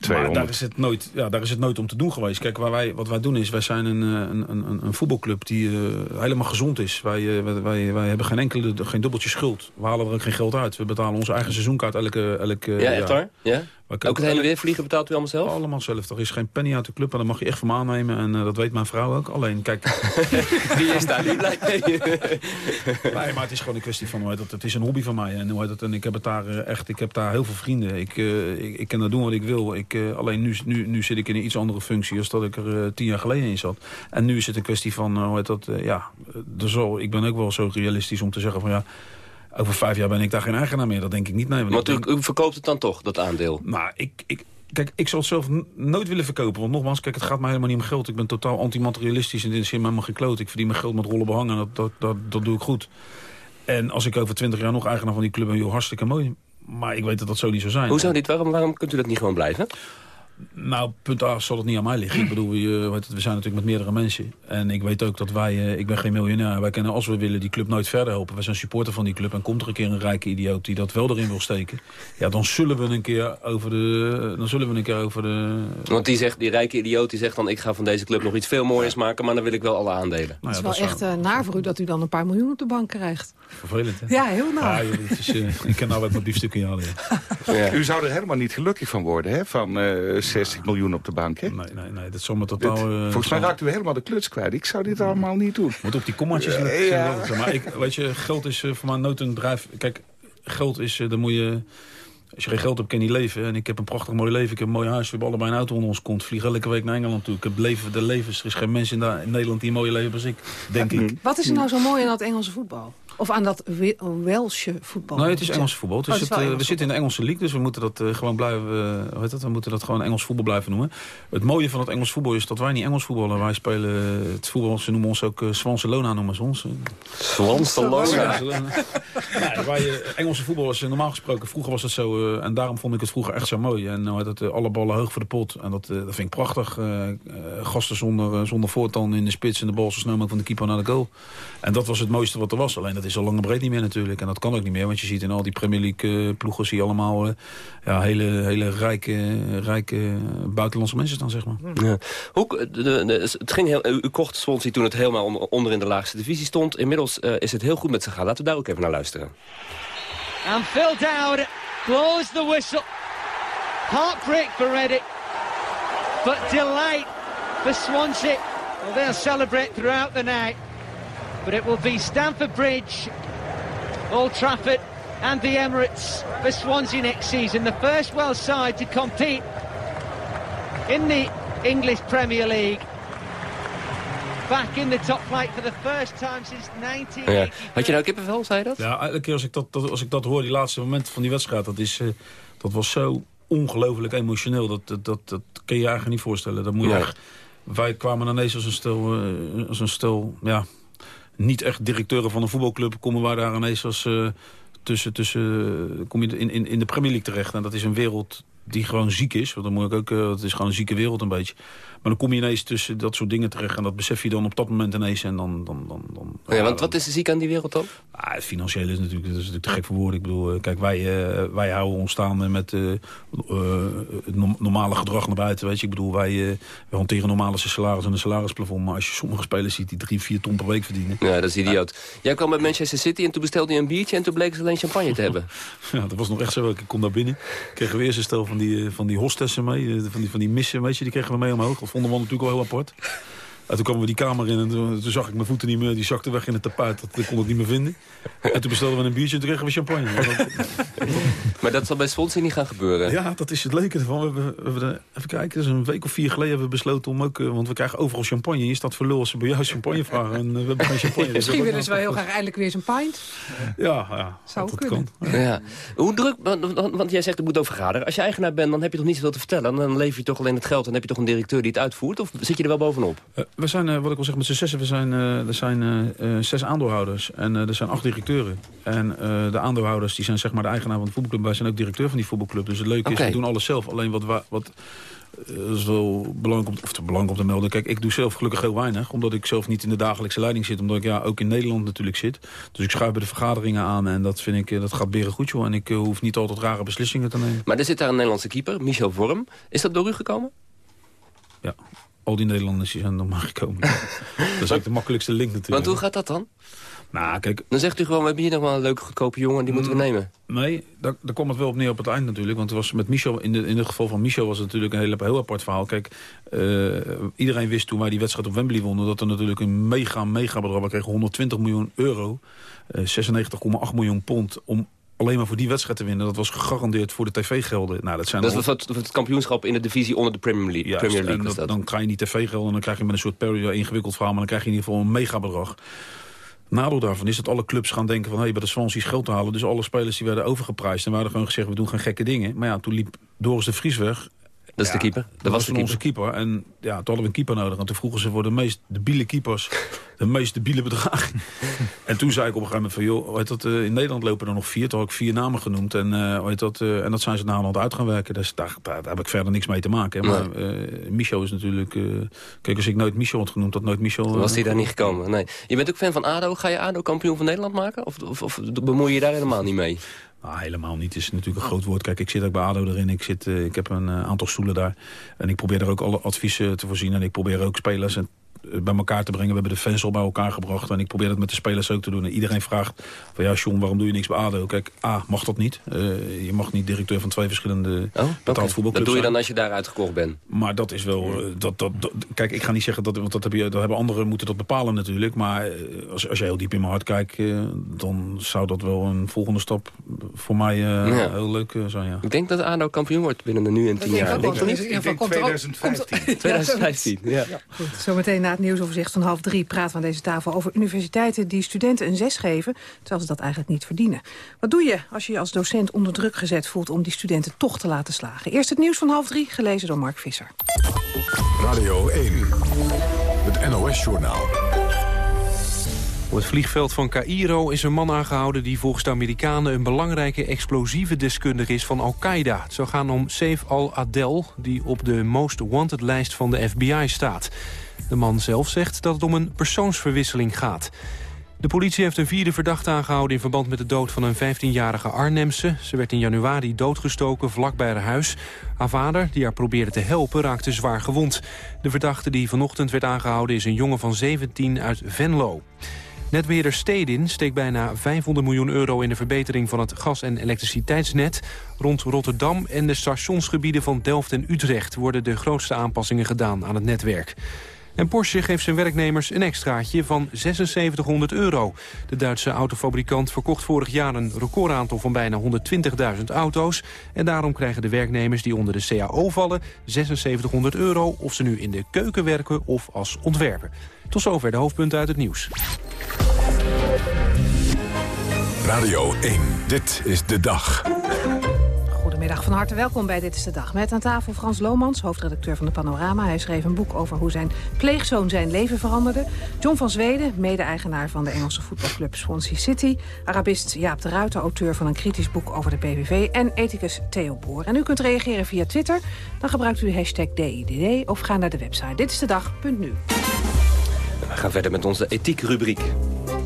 200. Maar daar is, het nooit, ja, daar is het nooit om te doen geweest. Kijk, waar wij, wat wij doen is, wij zijn een, een, een, een voetbalclub die uh, helemaal gezond is. Wij, uh, wij, wij hebben geen enkele, geen dubbeltje schuld. We halen er ook geen geld uit. We betalen onze eigen seizoenkaart elke, elke ja, echt waar? Ja? Ook het heen en weer vliegen betaalt u allemaal zelf? Allemaal zelf. Er is geen penny uit de club en dat mag je echt van me aannemen. En uh, dat weet mijn vrouw ook. Alleen, kijk... Die is daar niet blij mee. nee, maar het is gewoon een kwestie van... Dat, het is een hobby van mij. En, dat, en ik heb het daar echt... Ik heb daar heel veel vrienden. Ik, uh, ik, ik kan daar doen wat ik wil. Ik, uh, alleen nu, nu, nu zit ik in een iets andere functie... als dat ik er tien jaar geleden in zat. En nu is het een kwestie van... hoe heet dat, ja, er zal, ik ben ook wel zo realistisch om te zeggen van... ja over vijf jaar ben ik daar geen eigenaar meer. Dat denk ik niet. Nee, want u, u, verkoopt het dan toch, dat aandeel? Nou, ik, ik, kijk, ik zal het zelf nooit willen verkopen. Want nogmaals, kijk, het gaat mij helemaal niet om geld. Ik ben totaal antimaterialistisch en dit is helemaal geen kloot. Ik verdien mijn geld met rollen behangen dat, dat, dat, dat doe ik goed. En als ik over twintig jaar nog eigenaar van die club ben, joh, hartstikke mooi. Maar ik weet dat dat zo niet zou zijn. Hoe zou dit? Waarom, waarom kunt u dat niet gewoon blijven? Nou, punt A zal het niet aan mij liggen. Ik bedoel, we, we zijn natuurlijk met meerdere mensen. En ik weet ook dat wij, ik ben geen miljonair. Wij kunnen als we willen die club nooit verder helpen. We zijn supporter van die club. En komt er een keer een rijke idioot die dat wel erin wil steken. Ja, dan zullen we een keer over de... Dan zullen we een keer over de... Want die, zegt, die rijke idioot die zegt dan... ik ga van deze club nog iets veel moois maken... maar dan wil ik wel alle aandelen. Nou ja, het is wel echt uh, naar voor u dat u dan een paar miljoen op de bank krijgt. Vervelend, hè? Ja, heel naar. Ja, is, uh, ik ken nou wat met biefstukken in ja. U zou er helemaal niet gelukkig van worden, hè? Van uh, 60 miljoen op de bank, hè? Nee, nee, nee, dat zomaar totaal... Dit, uh, volgens mij raakt u helemaal de kluts kwijt. Ik zou dit allemaal niet doen. Moet op die kommaatjes. Ja. Maar ik, weet je, geld is uh, voor mij nooit een drijf... Kijk, geld is, uh, dan moet je... Als je geen geld hebt, kan je niet leven. En ik heb een prachtig mooi leven. Ik heb een mooi huis. We hebben allebei een auto onder ons kont. Vlieg elke week naar Engeland toe. Ik heb leven de levens. Er is geen mens in, in Nederland die een mooie leven als ik, denk ik. Wat is er nou zo mooi aan dat Engelse voetbal? Of aan dat Welsche voetbal? Nee, het is Engelse voetbal. Het is oh, het, uh, we zitten in de Engelse league, dus we moeten dat uh, gewoon blijven. Uh, hoe heet dat? We moeten dat gewoon Engels voetbal blijven noemen. Het mooie van het Engels voetbal is dat wij niet Engels voetballen. Wij spelen het voetbal. Ze noemen ons ook uh, Swanselona, noemen ze ons. Swanselona. ja, wij Engelse voetballers normaal gesproken. Vroeger was het zo, en daarom vond ik het vroeger echt zo mooi. En nou het, alle ballen hoog voor de pot. En dat, dat vind ik prachtig. gasten zonder, zonder voortan in de spits en de bal zo snel mogelijk van de keeper naar de goal. En dat was het mooiste wat er was. Alleen dat is al lang en breed niet meer natuurlijk. En dat kan ook niet meer, want je ziet in al die Premier League uh, ploegen... zie je allemaal uh, ja, hele, hele rijke, rijke buitenlandse mensen staan, zeg maar. Ja. Hoe, de, de, het ging heel, u kocht Swansea toen het helemaal onder in de laagste divisie stond. Inmiddels uh, is het heel goed met ze gaan. Laten we daar ook even naar luisteren. And Phil Dowd blows the whistle. Heartbreak for Reddit. But delight for Swansea. Well, they'll celebrate throughout the night. But it will be Stamford Bridge, Old Trafford and the Emirates for Swansea next season. The first Welsh side to compete in the English Premier League. Back in the top flight for the first time since 19. Ja. Had je nou kippenvel, zei je dat? Ja, elke keer als ik dat, als ik dat hoor, die laatste momenten van die wedstrijd... dat, is, uh, dat was zo ongelooflijk emotioneel. Dat, dat, dat, dat kun je je eigenlijk niet voorstellen. Dat moet je ja. echt, wij kwamen ineens als een stel, uh, als een stel ja, niet echt directeuren van een voetbalclub... komen wij daar ineens als... Uh, tussen, tussen, kom je in, in, in de Premier League terecht. En dat is een wereld die gewoon ziek is. Want dan moet ik ook, uh, het is gewoon een zieke wereld een beetje. Maar dan kom je ineens tussen dat soort dingen terecht. En dat besef je dan op dat moment inees. En dan, dan, dan, dan, ja, want wat is er ziek aan die wereld dan? Ah, het financiële is natuurlijk, dat is natuurlijk te gek voor woorden. Ik bedoel, kijk, wij, uh, wij houden ons staan met het normale gedrag naar buiten. Weet je? Ik bedoel, wij, wij hanteren normale salaris en een salarisplafond. Maar als je sommige spelers ziet die drie, vier ton per week verdienen. Ja, dat is idioot. Jij kwam met Manchester City en toen bestelde je een biertje. En toen bleek ze alleen champagne te hebben. ja, dat was nog echt zo. Ik kom daar binnen. Kregen we eerst een stel van die, van die hostessen mee. Van die, van die missen, weet je. Die kregen we mee omhoog. Dat vonden we natuurlijk wel heel apart. En toen kwamen we die kamer in en toen, toen, zag ik mijn voeten niet meer. Die zakte weg in het tapijt. Dat kon ik niet meer vinden. En toen bestelden we een biertje en toen kregen we champagne. maar dat zal bij Swansea niet gaan gebeuren? Ja, dat is het leuke ervan. We hebben, we hebben even kijken, dus een week of vier geleden hebben we besloten om ook... Want we krijgen overal champagne. Hier staat lul als ze bij jou champagne vragen. En we hebben geen champagne. Misschien willen ze wel heel graag eindelijk weer zo'n pint. Ja, ja Zou dat kunnen. Kan. Ja. Hoe druk, want, want, jij zegt het moet over vergaderen. Als je eigenaar bent, dan heb je toch niet zoveel te vertellen. Dan leef je toch alleen het geld en heb je toch een directeur die het uitvoert? Of zit je er wel bovenop? We zijn, uh, wat ik al zeg, met z'n zessen, we zijn, uh, er zijn uh, zes aandeelhouders en er zijn acht directeuren. En de aandeelhouders die zijn zeg maar de eigenaar van de voetbalclub. Wij zijn ook directeur van die voetbalclub. Dus het leuke is, we doen alles zelf. Alleen wat, wat is wel belangrijk om, of te, belangrijk om te melden. Kijk, ik doe zelf gelukkig heel weinig. Omdat ik zelf niet in de dagelijkse leiding zit. Omdat ik ja, ook in Nederland natuurlijk zit. Dus ik schuif bij de vergaderingen aan. En dat vind ik, dat gaat beren goed, joh. En ik hoef niet altijd rare beslissingen te nemen. Maar er zit daar een Nederlandse keeper, Michel Vorm. Is dat door u gekomen? Ja al die Nederlanders die zijn maar gekomen. dat is ook de makkelijkste link natuurlijk. Want hoe gaat dat dan? Nou, kijk... Dan zegt u gewoon, we hebben hier nog wel een leuke goedkope jongen, die moeten we mm, nemen. Nee, daar, daar kwam het wel op neer op het eind natuurlijk. Want het was met Michel, in, de, in het geval van Michel was het natuurlijk een heel, heel apart verhaal. Kijk, uh, iedereen wist toen wij die wedstrijd op Wembley wonnen... dat er natuurlijk een mega, mega bedrag... We kregen 120 miljoen euro, uh, eh, 96,8 miljoen pond... om alleen maar voor die wedstrijd te winnen. Dat was gegarandeerd voor de tv-gelden. Nou, dat zijn dat was het, het, kampioenschap in de divisie onder de Premier League. Juist, Premier League dat, dan krijg je die tv-gelden en dan krijg je met een soort periode ingewikkeld verhaal... maar dan krijg je in ieder geval een megabedrag. Nadeel daarvan is dat alle clubs gaan denken van... hé, hey, bij de Swansea geld te halen. Dus alle spelers die werden overgeprijsd. En we hadden gewoon gezegd, we doen geen gekke dingen. Maar ja, toen liep Doris de Vries weg. Dat is de keeper? Dat, was, onze keeper. En ja, toen hadden we een keeper nodig. En toen vroegen ze voor de meest debiele keepers de meest debiele bedragen. en toen zei ik op een gegeven moment van... joh, heet dat, uh, in Nederland lopen er nog vier. Toen had ik vier namen genoemd. En, uh, heet dat, uh, en dat zijn ze na uit gaan werken. Dus daar, daar, heb ik verder niks mee te maken. Hè. Maar. Michel is natuurlijk... kijk, als ik nooit Michel had genoemd, dat nooit Michel... was hij daar niet gekomen, nee. Je bent ook fan van ADO. Ga je ADO kampioen van Nederland maken? Of, of, of bemoei je daar helemaal niet mee? Nou, helemaal niet. Het is natuurlijk een groot woord. Kijk, ik zit ook bij ADO erin. Ik, zit, uh, ik heb een uh, aantal stoelen daar. En ik probeer er ook alle adviezen te voorzien. En ik probeer ook spelers en eh, bij elkaar te brengen. We hebben de fans al bij elkaar gebracht. En ik probeer dat met de spelers ook te doen. En iedereen vraagt van ja, John, waarom doe je niks bij ADO? Kijk, A, mag dat niet. Uh, je mag niet directeur van twee verschillende oh, betaald okay. Dat doe je dan als je daar uitgekocht bent? Maar dat is wel... Uh, dat, dat, dat, kijk, ik ga niet zeggen dat... Want dat, heb je, dat hebben anderen moeten dat bepalen natuurlijk. Maar als, als je heel diep in mijn hart kijkt... dan zou dat wel een volgende stap voor mij ja. heel leuk zijn, ja. Ik denk dat ADO kampioen wordt binnen de nu en tien jaar. Denk, denk, denk, denk 2015. 2015, ja. Goed, zometeen na het nieuwsoverzicht van half drie praten we aan deze tafel over universiteiten die studenten een zes geven, terwijl ze dat eigenlijk niet verdienen. Wat doe je als je je als docent onder druk gezet voelt om die studenten toch te laten slagen? Eerst het nieuws van half drie, gelezen door Mark Visser. Radio 1, het NOS-journaal. Op het vliegveld van Cairo is een man aangehouden... die volgens de Amerikanen een belangrijke explosieve deskundige is van Al-Qaeda. Het zou gaan om Saif al-Adel, die op de Most Wanted-lijst van de FBI staat. De man zelf zegt dat het om een persoonsverwisseling gaat. De politie heeft een vierde verdachte aangehouden... in verband met de dood van een 15-jarige Arnhemse. Ze werd in januari doodgestoken vlak bij haar huis. Haar vader, die haar probeerde te helpen, raakte zwaar gewond. De verdachte die vanochtend werd aangehouden... is een jongen van 17 uit Venlo. Netbeheerder Stedin steekt bijna 500 miljoen euro in de verbetering van het gas- en elektriciteitsnet. Rond Rotterdam en de stationsgebieden van Delft en Utrecht worden de grootste aanpassingen gedaan aan het netwerk. En Porsche geeft zijn werknemers een extraatje van 7600 euro. De Duitse autofabrikant verkocht vorig jaar een recordaantal van bijna 120.000 auto's. En daarom krijgen de werknemers die onder de CAO vallen 7600 euro... of ze nu in de keuken werken of als ontwerper. Tot zover de hoofdpunten uit het nieuws. Radio 1, dit is de dag. Goedemiddag, van harte welkom bij Dit is de Dag. Met aan tafel Frans Lomans, hoofdredacteur van de Panorama. Hij schreef een boek over hoe zijn pleegzoon zijn leven veranderde. John van Zweden, mede-eigenaar van de Engelse voetbalclub Swansea City. Arabist Jaap de Ruiter, auteur van een kritisch boek over de PVV. En ethicus Theo Boer. En u kunt reageren via Twitter. Dan gebruikt u de hashtag DIDD of ga naar de website Dit is de dag.nu. We gaan verder met onze ethiek-rubriek.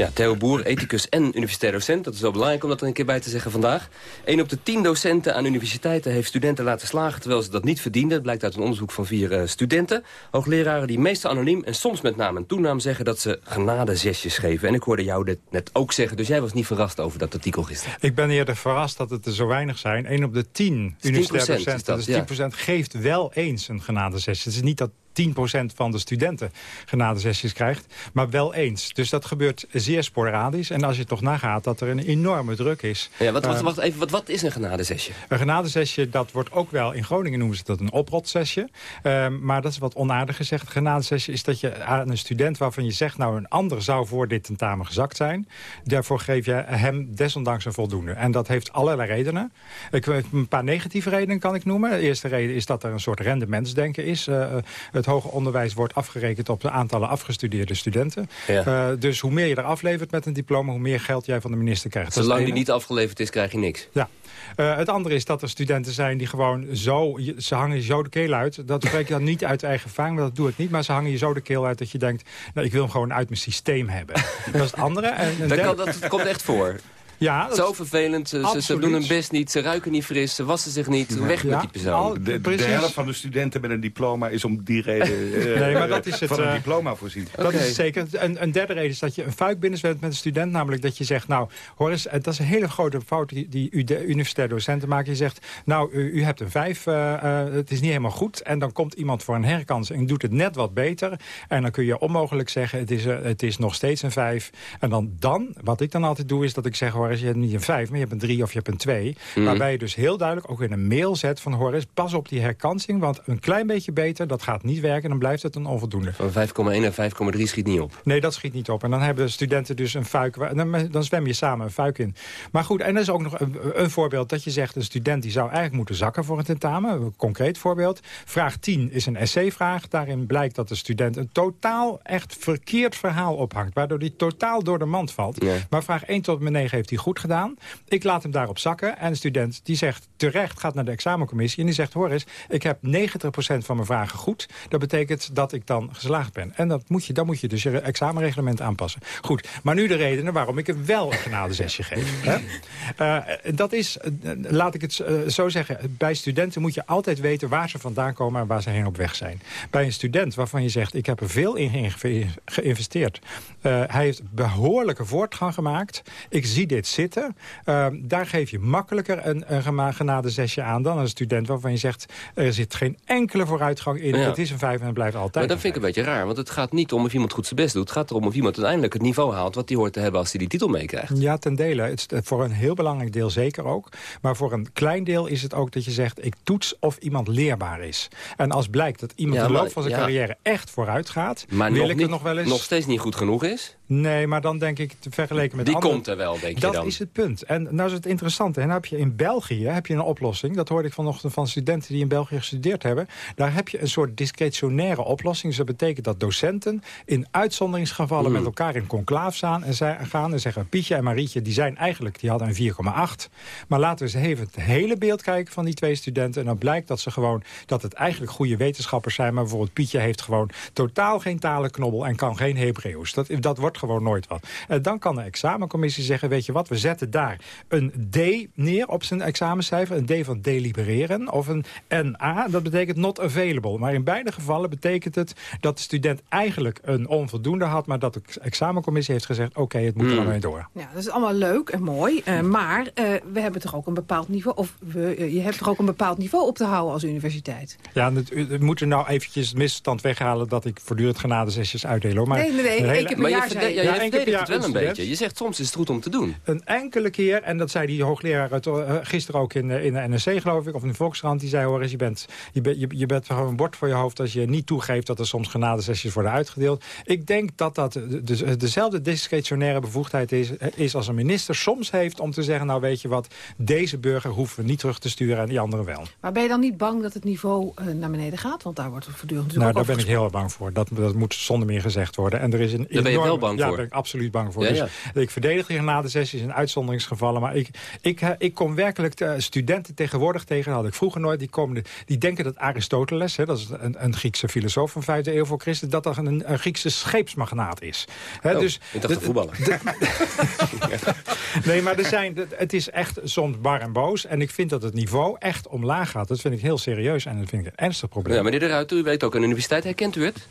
Ja, Theo Boer, ethicus en universitair docent. Dat is wel belangrijk om dat er een keer bij te zeggen vandaag. Een op de tien docenten aan universiteiten heeft studenten laten slagen... terwijl ze dat niet verdienden. Dat blijkt uit een onderzoek van vier uh, studenten. Hoogleraren die meestal anoniem en soms met naam en toenaam zeggen... dat ze genadezesjes geven. En ik hoorde jou dit net ook zeggen. Dus jij was niet verrast over dat artikel gisteren. Ik ben eerder verrast dat het er zo weinig zijn. Een op de tien universitaire docenten, dat, dus 10% geeft wel eens een genadezesje. Het is niet dat 10% van de studenten genadezesjes krijgt. Maar wel eens. Dus dat gebeurt zeer sporadisch. En als je toch nagaat dat er een enorme druk is. Ja, wat, wat, Eh, even, wat, wat is een genadezesje? een genadezesje, dat wordt ook wel... in Groningen noemen ze dat een oprotzesje. Ehm, maar dat is wat onaardig gezegd. Een genadezesje is dat je aan een student waarvan je zegt... nou, een ander zou voor dit tentamen gezakt zijn. Daarvoor geef je hem desondanks een voldoende. En dat heeft allerlei redenen. Ik, een paar negatieve redenen kan ik noemen. De eerste reden is dat er een soort rendementsdenken is. Eh, het hoger onderwijs wordt afgerekend op de aantallen afgestudeerde studenten. Ja. Eh, dus hoe meer je er aflevert met een diploma... hoe meer geld jij van de minister krijgt. Zolang die ene. niet afgeleverd is, krijg je niks. Ja. Eh, het andere is dat er studenten zijn die gewoon zo... je- ze hangen je zo de keel uit. Dat spreek ik dan niet uit eigen ervaring, maar dat doe ik niet. Maar ze hangen je zo de keel uit dat je denkt... Nou, ik wil hem gewoon uit mijn systeem hebben. dat is het andere. En, Dat, kan, dat komt echt voor. Ja, dat- Zo vervelend, ze, ze- doen hun best niet, ze ruiken niet fris, ze wassen zich niet. Weg met die persoon. Al- De, helft van de studenten met een diploma is om die reden eh, Nee, maar dat is het, van een eh, diploma voorzien. Dat is het zeker. Een, een derde reden is dat je een fuik binnenzwemt met een student. Namelijk dat je zegt, nou, hoor eens, dat is een hele grote fout die, die u- de universitaire docenten maken. Je zegt, nou, u, u hebt een vijf, eh, eh, het is niet helemaal goed. En dan komt iemand voor een herkans en doet het net wat beter. En dan kun je onmogelijk zeggen, het is, eh, het is nog steeds een vijf. En dan, dan, wat ik dan altijd doe, is dat ik zeg, hoor eens, je hebt niet een vijf, maar je hebt een drie of je hebt een twee. Mhm. Waarbij je dus heel duidelijk ook in een mail zet van, eens, pas op die herkansing. Want een klein beetje beter, dat gaat niet werken. Dan blijft het een onvoldoende. Van 5,1 naar 5,3 schiet niet op. Nee, dat schiet niet op. En dan hebben de studenten dus een fuik. Dan, dan zwem je samen een fuik in. Maar goed, en er is ook nog een, een voorbeeld dat je zegt... een student die zou eigenlijk moeten zakken voor een tentamen. Een concreet voorbeeld. Vraag 10 is een essayvraag. Daarin blijkt dat de student een totaal echt verkeerd verhaal ophangt. Waardoor die totaal door de mand valt. Ja. Maar vraag 1 tot en met 9 heeft hij goed gedaan. Ik laat hem daarop zakken. En de student die zegt terecht, gaat naar de examencommissie... en die zegt, hoor eens, ik heb 90% van mijn vragen goed. Dat betekent dat ik dan geslaagd ben. En dat moet je, dan moet je dus je examenreglement aanpassen. Goed, maar nu de redenen waarom ik hem wel een genadezesje geef. Hè? Eh, dat is, eh, laat ik het eh, zo zeggen... bij studenten moet je altijd weten waar ze vandaan komen... en waar ze heen op weg zijn. Bij een student waarvan je zegt, ik heb er veel in ge- geïnvesteerd... hij heeft behoorlijke voortgang gemaakt. Ik zie dit zitten. Eh, daar geef je makkelijker een, een gema- genadezesje aan... dan een student waarvan je zegt, er zit geen enkele vooruitgang in. Ja. Het is een vijf en het blijft altijd Maar dat vind ik een beetje raar, want het gaat niet om of iemand goed zijn best doet. Het gaat erom of iemand uiteindelijk het niveau haalt wat hij hoort te hebben als hij die titel meekrijgt. Ja, ten dele. Het is voor een heel belangrijk deel zeker ook. Maar voor een klein deel is het ook dat je zegt... ik toets of iemand leerbaar is. En als blijkt dat iemand Ja, de loop van zijn ja. carrière echt vooruit gaat... Maar wil nog, ik niet, er nog wel eens... nog steeds niet goed genoeg is. Nee, maar dan denk ik, te vergeleken met Die komt er wel, denk je dat is het punt. En nou is het interessante. En dan heb je in België heb je een oplossing. Dat hoorde ik vanochtend van studenten die in België gestudeerd hebben. Daar heb je een soort discretionaire oplossing. Dus dat betekent dat docenten in uitzonderingsgevallen... Met elkaar in conclaaf staan en, ze- gaan en zeggen... Pietje en Marietje, die zijn eigenlijk, die hadden een 4,8. Maar laten we eens even het hele beeld kijken van die twee studenten. En dan blijkt dat ze gewoon, dat het eigenlijk goede wetenschappers zijn. Maar bijvoorbeeld Pietje heeft gewoon totaal geen talenknobbel... en kan geen Hebreeuws. Dat, dat wordt gewoon nooit wat. En dan kan de examencommissie zeggen, weet je wat, we zetten daar een D neer op zijn examencijfer. Een D van delibereren. Of een NA, dat betekent not available. Maar in beide gevallen betekent het dat de student eigenlijk een onvoldoende had... maar dat de examencommissie heeft gezegd, oké, het moet er Hmm. maar mee door. Ja, dat is allemaal leuk en mooi. eh, maar eh, we hebben toch ook een bepaald niveau... of we, eh, je hebt toch ook een bepaald niveau op te houden als universiteit? Ja, we moeten nou eventjes het misverstand weghalen... dat ik voortdurend genadezesjes uitdeel. hoor. Maar Nee, nee, nee, een hele- per Maar je, jaar je. ja, je het wel een een student. beetje. Je zegt soms is het goed om te doen. Een enkele keer, en dat zei die hoogleraar het, eh, gisteren ook in, de- in de NRC geloof ik... of in de Volkskrant, die zei hoor eens, je bent, je, bent, je, je bent gewoon een bord voor je hoofd... als je niet toegeeft dat er soms genadesessies worden uitgedeeld. Ik denk dat dat de, de- dezelfde discretionaire bevoegdheid is, is als een minister soms heeft... om te zeggen, nou weet je wat, deze burger hoeven we niet terug te sturen... en die andere wel. Maar ben je dan niet bang dat het niveau eh, naar beneden gaat? Want daar wordt het voortdurend Nou, daar ben ik heel erg bang voor. Dat, dat moet zonder meer gezegd worden. En er is een Daar ben je wel bang ja, voor? daar ben ik absoluut bang voor. Ja, dus ja. ik verdedig die genadesessies in uitzonderingsgevallen. Maar ik, ik, eh, ik kom werkelijk eh, studenten tegenwoordig tegen. Dat had ik vroeger nooit. Die, komen, de- die denken dat Aristoteles, hè, dat is een, een Griekse filosoof van 5e eeuw voor Christus... dat dat een, een Griekse scheepsmagnaat is. Hè, Oh, dus, ik dacht een voetballer. Nee, maar er zijn, het is echt soms bar en boos. En ik vind dat het niveau echt omlaag gaat. Dat vind ik heel serieus en dat vind ik een ernstig probleem. Ja, meneer de Ruiter, u weet ook aan de universiteit. Herkent u het?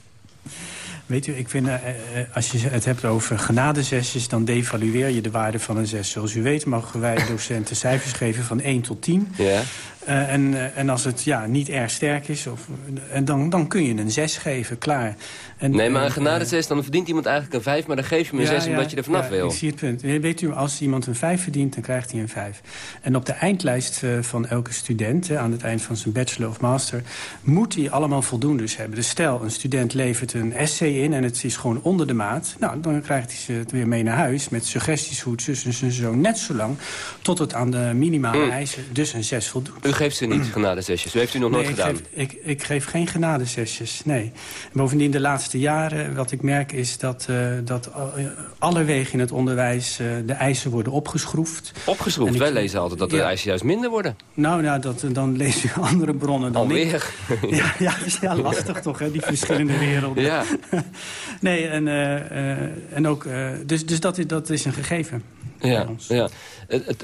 Weet u, ik vind, eh, eh, als je het hebt over genadezesjes... dan devalueer je de waarde van een zes. Zoals u weet mogen wij docenten cijfers geven van 1 tot 10. Ja. Uh, en, en als het ja, niet erg sterk is, of, en dan, dan kun je een 6 geven, klaar. En, nee, maar een genade 6, dan verdient iemand eigenlijk een 5... maar dan geef je hem een 6 ja, omdat je er vanaf ja, wil. ik zie het punt. Weet u, als iemand een 5 verdient, dan krijgt hij een 5. En op de eindlijst uh, van elke student, aan het eind van zijn bachelor of master... moet hij allemaal voldoendes hebben. Dus stel, een student levert een essay in en het is gewoon onder de maat... nou, dan krijgt hij het weer mee naar huis met suggesties hoe het zus en zo net zo lang... tot het aan de minimale mm. eisen dus een 6 voldoet. U geeft ze niet genadesessies? U heeft u nog nee, nooit gedaan? Ik geef, ik, ik geef geen genadesessies, nee. Bovendien de laatste jaren, wat ik merk is dat, uh, dat uh, alle wegen in het onderwijs... Uh, de eisen worden opgeschroefd. Opgeschroefd? Ik, Wij lezen altijd dat de eisen juist minder worden. Nou, nou dat, dan lees je andere bronnen dan Alweer? ik. ja, ja, ja, lastig toch, hè, die verschillende werelden. Ja. nee, en, en ook, dus, dus dat, is, dat is een gegeven. Ja, ja.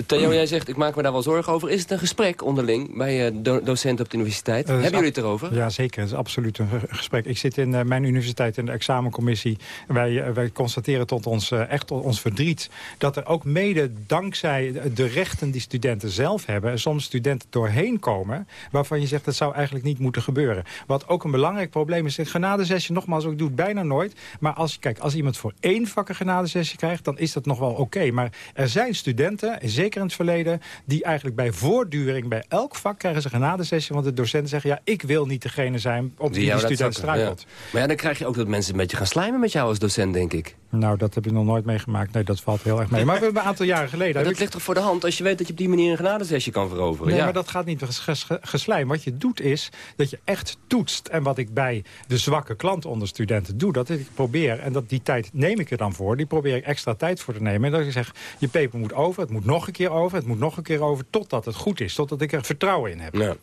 Theo, jij zegt, ik maak me daar wel zorgen over. Is het een gesprek onderling bij do docenten op de universiteit? Hebben jullie het erover? Ja, zeker. Het is absoluut een gesprek. Ik zit in mijn universiteit in de examencommissie. Wij, wij constateren tot ons, echt tot ons verdriet... dat er ook mede dankzij de rechten die studenten zelf hebben... en soms studenten doorheen komen... waarvan je zegt, dat zou eigenlijk niet moeten gebeuren. Wat ook een belangrijk probleem is. Een genadesessie, nogmaals, ik doe het bijna nooit. Maar als, kijk, als iemand voor één vak een genadesessie krijgt... dan is dat nog wel oké. Okay. Maar er zijn studenten, zeker in het verleden... die eigenlijk bij voortduring bij elk vak krijgen ze genadesessie... want de docenten zeggen, ja, ik wil niet degene zijn op wie de student struikelt. Ja. Maar ja, dan krijg je ook dat mensen een beetje gaan slijmen met jou als docent, denk ik. Nou, dat heb ik nog nooit meegemaakt. Nee, dat valt heel erg mee. Maar we hebben een aantal jaren geleden... Dat ik... ligt toch voor de hand als je weet dat je op die manier een genadesessie kan veroveren? Nee, ja. maar dat gaat niet ges ges geslijm. Wat je doet is dat je echt toetst. En wat ik bij de zwakke klant onder studenten doe... dat ik probeer, en dat die tijd neem ik er dan voor... die probeer ik extra tijd voor te nemen. En dat ik zeg, je paper moet over, het moet nog een keer over... het moet nog een keer over, totdat het goed is. Totdat ik er vertrouwen in heb. Ja.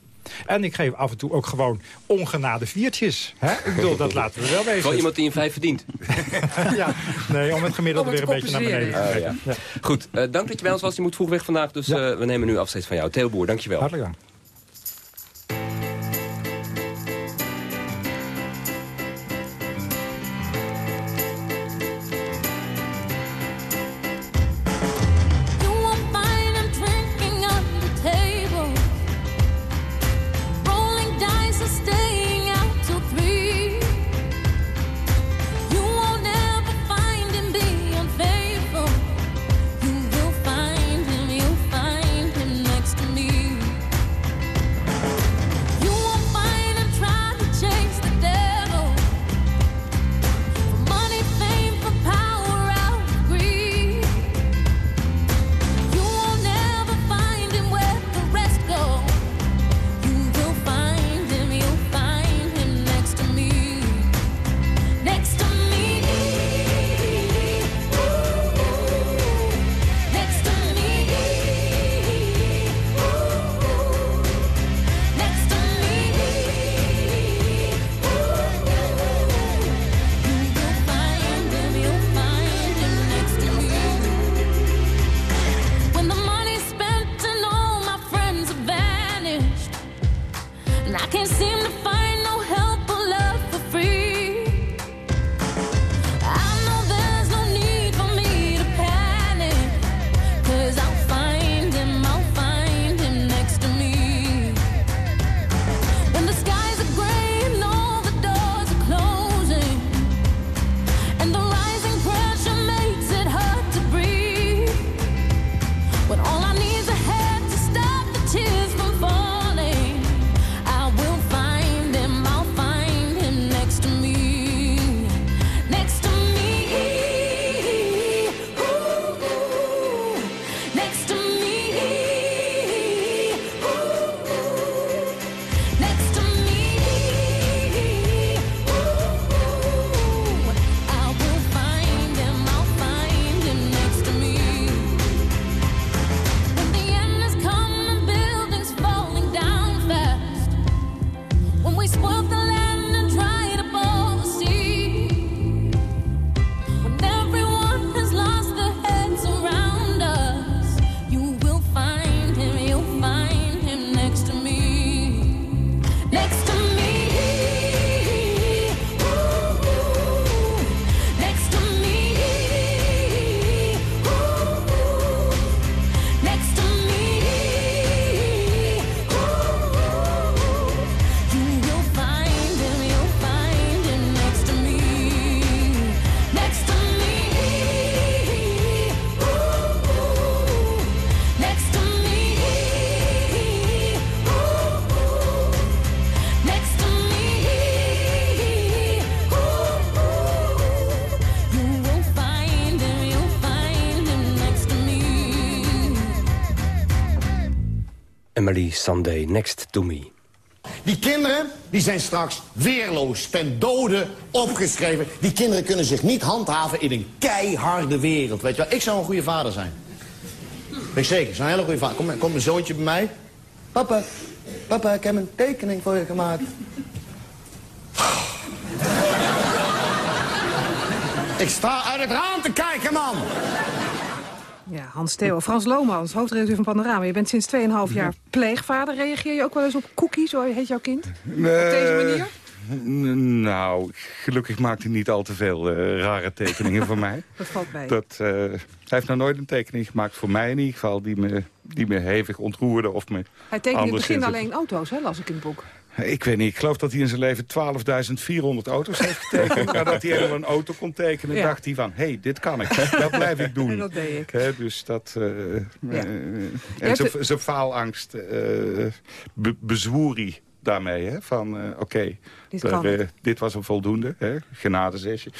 En ik geef af en toe ook gewoon ongenade viertjes. Hè? Ik bedoel, dat laten we wel weten. Voor iemand die een vijf verdient. ja, nee, om het gemiddelde weer een beetje naar beneden te uh, ja. ja. Goed, uh, dank dat je bij ons was. Je moet vroeg weg vandaag, dus ja. uh, we nemen nu afscheid van jou. Theo Boer, dank je wel. Hartelijk dank. Sunday, Next to Me. Die kinderen die zijn straks weerloos, ten dode opgeschreven. Die kinderen kunnen zich niet handhaven in een keiharde wereld. Weet je wel, ik zou een goede vader zijn. Ben ik zeker, ik een hele goede vader. Kom, kom mijn zoontje bij mij. Papa, papa, ik heb een tekening voor je gemaakt. ik sta uit het raam te kijken, man. Ja, Hans Theo. Frans Lomans, hoofdredacteur van Panorama. Je bent sinds 2,5 jaar pleegvader. Reageer je ook wel eens op cookies, zo heet jouw kind? Op deze manier? Nou, gelukkig maakt hij niet al te veel eh, rare tekeningen voor mij. Dat valt bij. Dat, eh, hij heeft nog nooit een tekening gemaakt, voor mij in ieder geval... die me, die me hevig ontroerde of me Hij tekende in het begin alleen auto's, hè, las ik in het boek. Ik weet niet, ik geloof dat hij in zijn leven 12.400 auto's heeft getekend. Nadat hij helemaal een auto kon tekenen, Ja. dacht hij van... hé, hey, dit kan ik, dat blijf ik doen. En dat deed ik. Dus dat... eh, Ja. eh, en zijn- faalangst eh be bezwoer hij daarmee. Hè, van, eh, oké, Dit eh, was een voldoende, hè, genadezesje.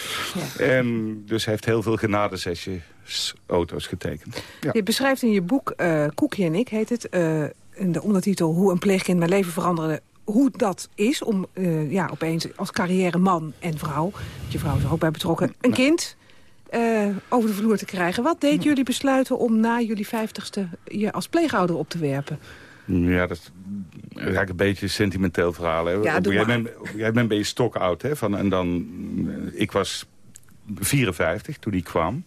En dus hij heeft heel veel genadezesjes auto's getekend. Ja. Je beschrijft in je boek, eh Koekje en ik heet het... eh, in de ondertitel Hoe een pleegkind mijn leven veranderde... hoe dat is om eh, ja, opeens als carrière man en vrouw... want je vrouw is er ook bij betrokken, een kind... eh, over de vloer te krijgen. Wat deed jullie besluiten om na jullie vijftigste je als pleegouder op te werpen? Ja, dat is eigenlijk een beetje een sentimenteel verhaal. Hè? Ja, jij, bent, jij bent een beetje stokoud. Hè? Van, en dan, eh, ik was 54 toen die kwam.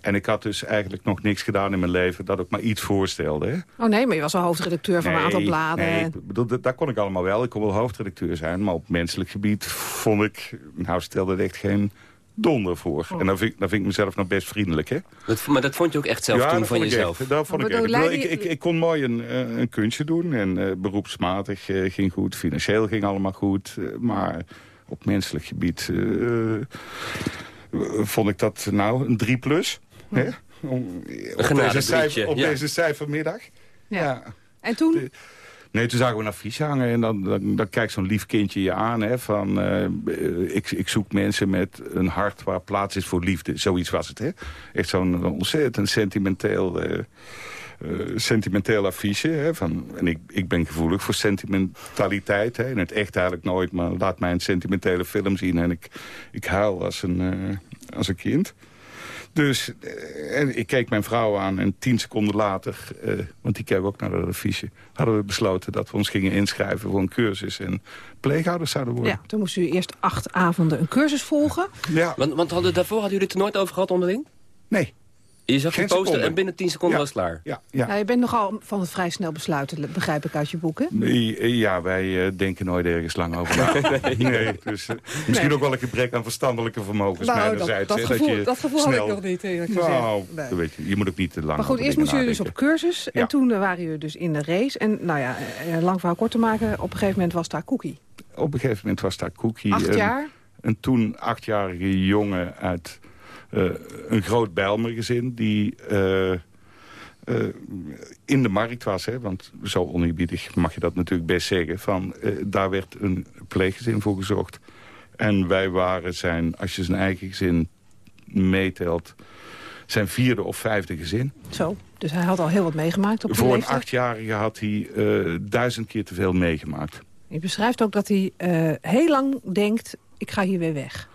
En ik had dus eigenlijk nog niks gedaan in mijn leven dat ik maar iets voorstelde. Hè? Oh nee, maar je was al hoofdredacteur van een aantal bladen. Nee, ik bedoel, dat, dat kon ik allemaal wel. Ik kon wel hoofdredacteur zijn. Maar op menselijk gebied vond ik... Nou, stelde echt geen donder voor. Oh. En dan vind, ik- dan vind ik mezelf nog best vriendelijk, hè? Dat, maar dat vond je ook echt zelf ja, toen van jezelf? Dat vond ik echt. Ik, bedoel, ik, ik, ik kon mooi een, eh, een kunstje doen. En eh, beroepsmatig eh, ging goed. Financieel ging allemaal goed. maar op menselijk gebied vond ik dat nou een 3 plus. Hè? Om- Op, deze genadebriefje, cijfer, op ja. deze cijfermiddag. Ja. En toen? Nee, toen zagen we een affiche hangen en dan, dan, dan kijkt zo'n lief kindje je aan. Hè, van, eh, ik, ik zoek mensen met een hart waar plaats is voor liefde. Zoiets was het. Hè? Echt zo'n ontzettend sentimenteel, eh, eh, sentimenteel affiche. Hè, van, en ik, ik ben gevoelig voor sentimentaliteit. Hè, in het echt eigenlijk nooit, maar laat mij een sentimentele film zien. En ik, ik huil als een, eh, als een kind. Dus eh, en ik keek mijn vrouw aan en tien seconden later, eh, want die keek ook naar dat affiche, hadden we besloten dat we ons gingen inschrijven voor een cursus en pleegouders zouden worden. Ja, toen moest u eerst acht avonden een cursus volgen. Ja. Want, want hadden, daarvoor hadden jullie het er nooit over gehad onderling? Nee. Je zag Geen een poster seconde. en binnen 10 seconden Ja. was het klaar? Ja, Ja. je bent nogal van het vrij snel besluiten, begrijp ik uit je boeken. Nee, Ja, wij eh, denken nooit ergens lang over na. nee. dus, eh, misschien Nee. ook wel een gebrek aan verstandelijke vermogens Nou, dat- mijnerzijds, dat gevoel- je dat gevoel had ik nog niet, eerlijk. Nou, Nee. weet je, je moet ook niet te lang Maar goed, eerst moesten jullie dus op cursus. En Ja. toen eh, waren jullie dus in de race. En nou ja, eh, lang verhaal kort te maken. Op een gegeven moment was daar Cookie. Op een gegeven moment was daar Cookie. Acht een- jaar? Een toen achtjarige jongen uit eh, een groot Bijlmer-gezin... die eh, eh, in de markt was. Hè, want zo oneerbiedig mag je dat natuurlijk best zeggen. Van, eh, daar werd een pleeggezin voor gezocht. En wij waren zijn, als je zijn eigen gezin meetelt... zijn vierde of vijfde gezin. Zo, dus hij had al heel wat meegemaakt op Voor een leeftijd. achtjarige had hij eh, duizend keer te veel meegemaakt. Je beschrijft ook dat hij eh, heel lang denkt, ik ga hier weer weg.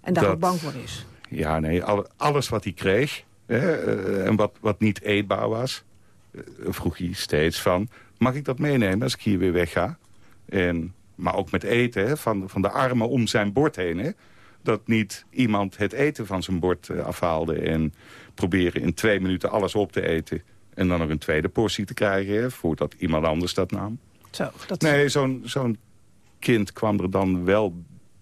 En daar Dat- ook bang voor is. Ja, nee, alle- alles wat hij kreeg hè, eh, en wat, wat niet eetbaar was... eh, vroeg hij steeds van, mag ik dat meenemen als ik hier weer wegga? En, maar ook met eten, hè, van, van de armen om zijn bord heen. Hè, dat niet iemand het eten van zijn bord eh, afhaalde... en proberen in twee minuten alles op te eten... en dan nog een tweede portie te krijgen, hè, voordat iemand anders dat nam. Zo, dat... Nee, zo'n zo'n kind kwam er dan wel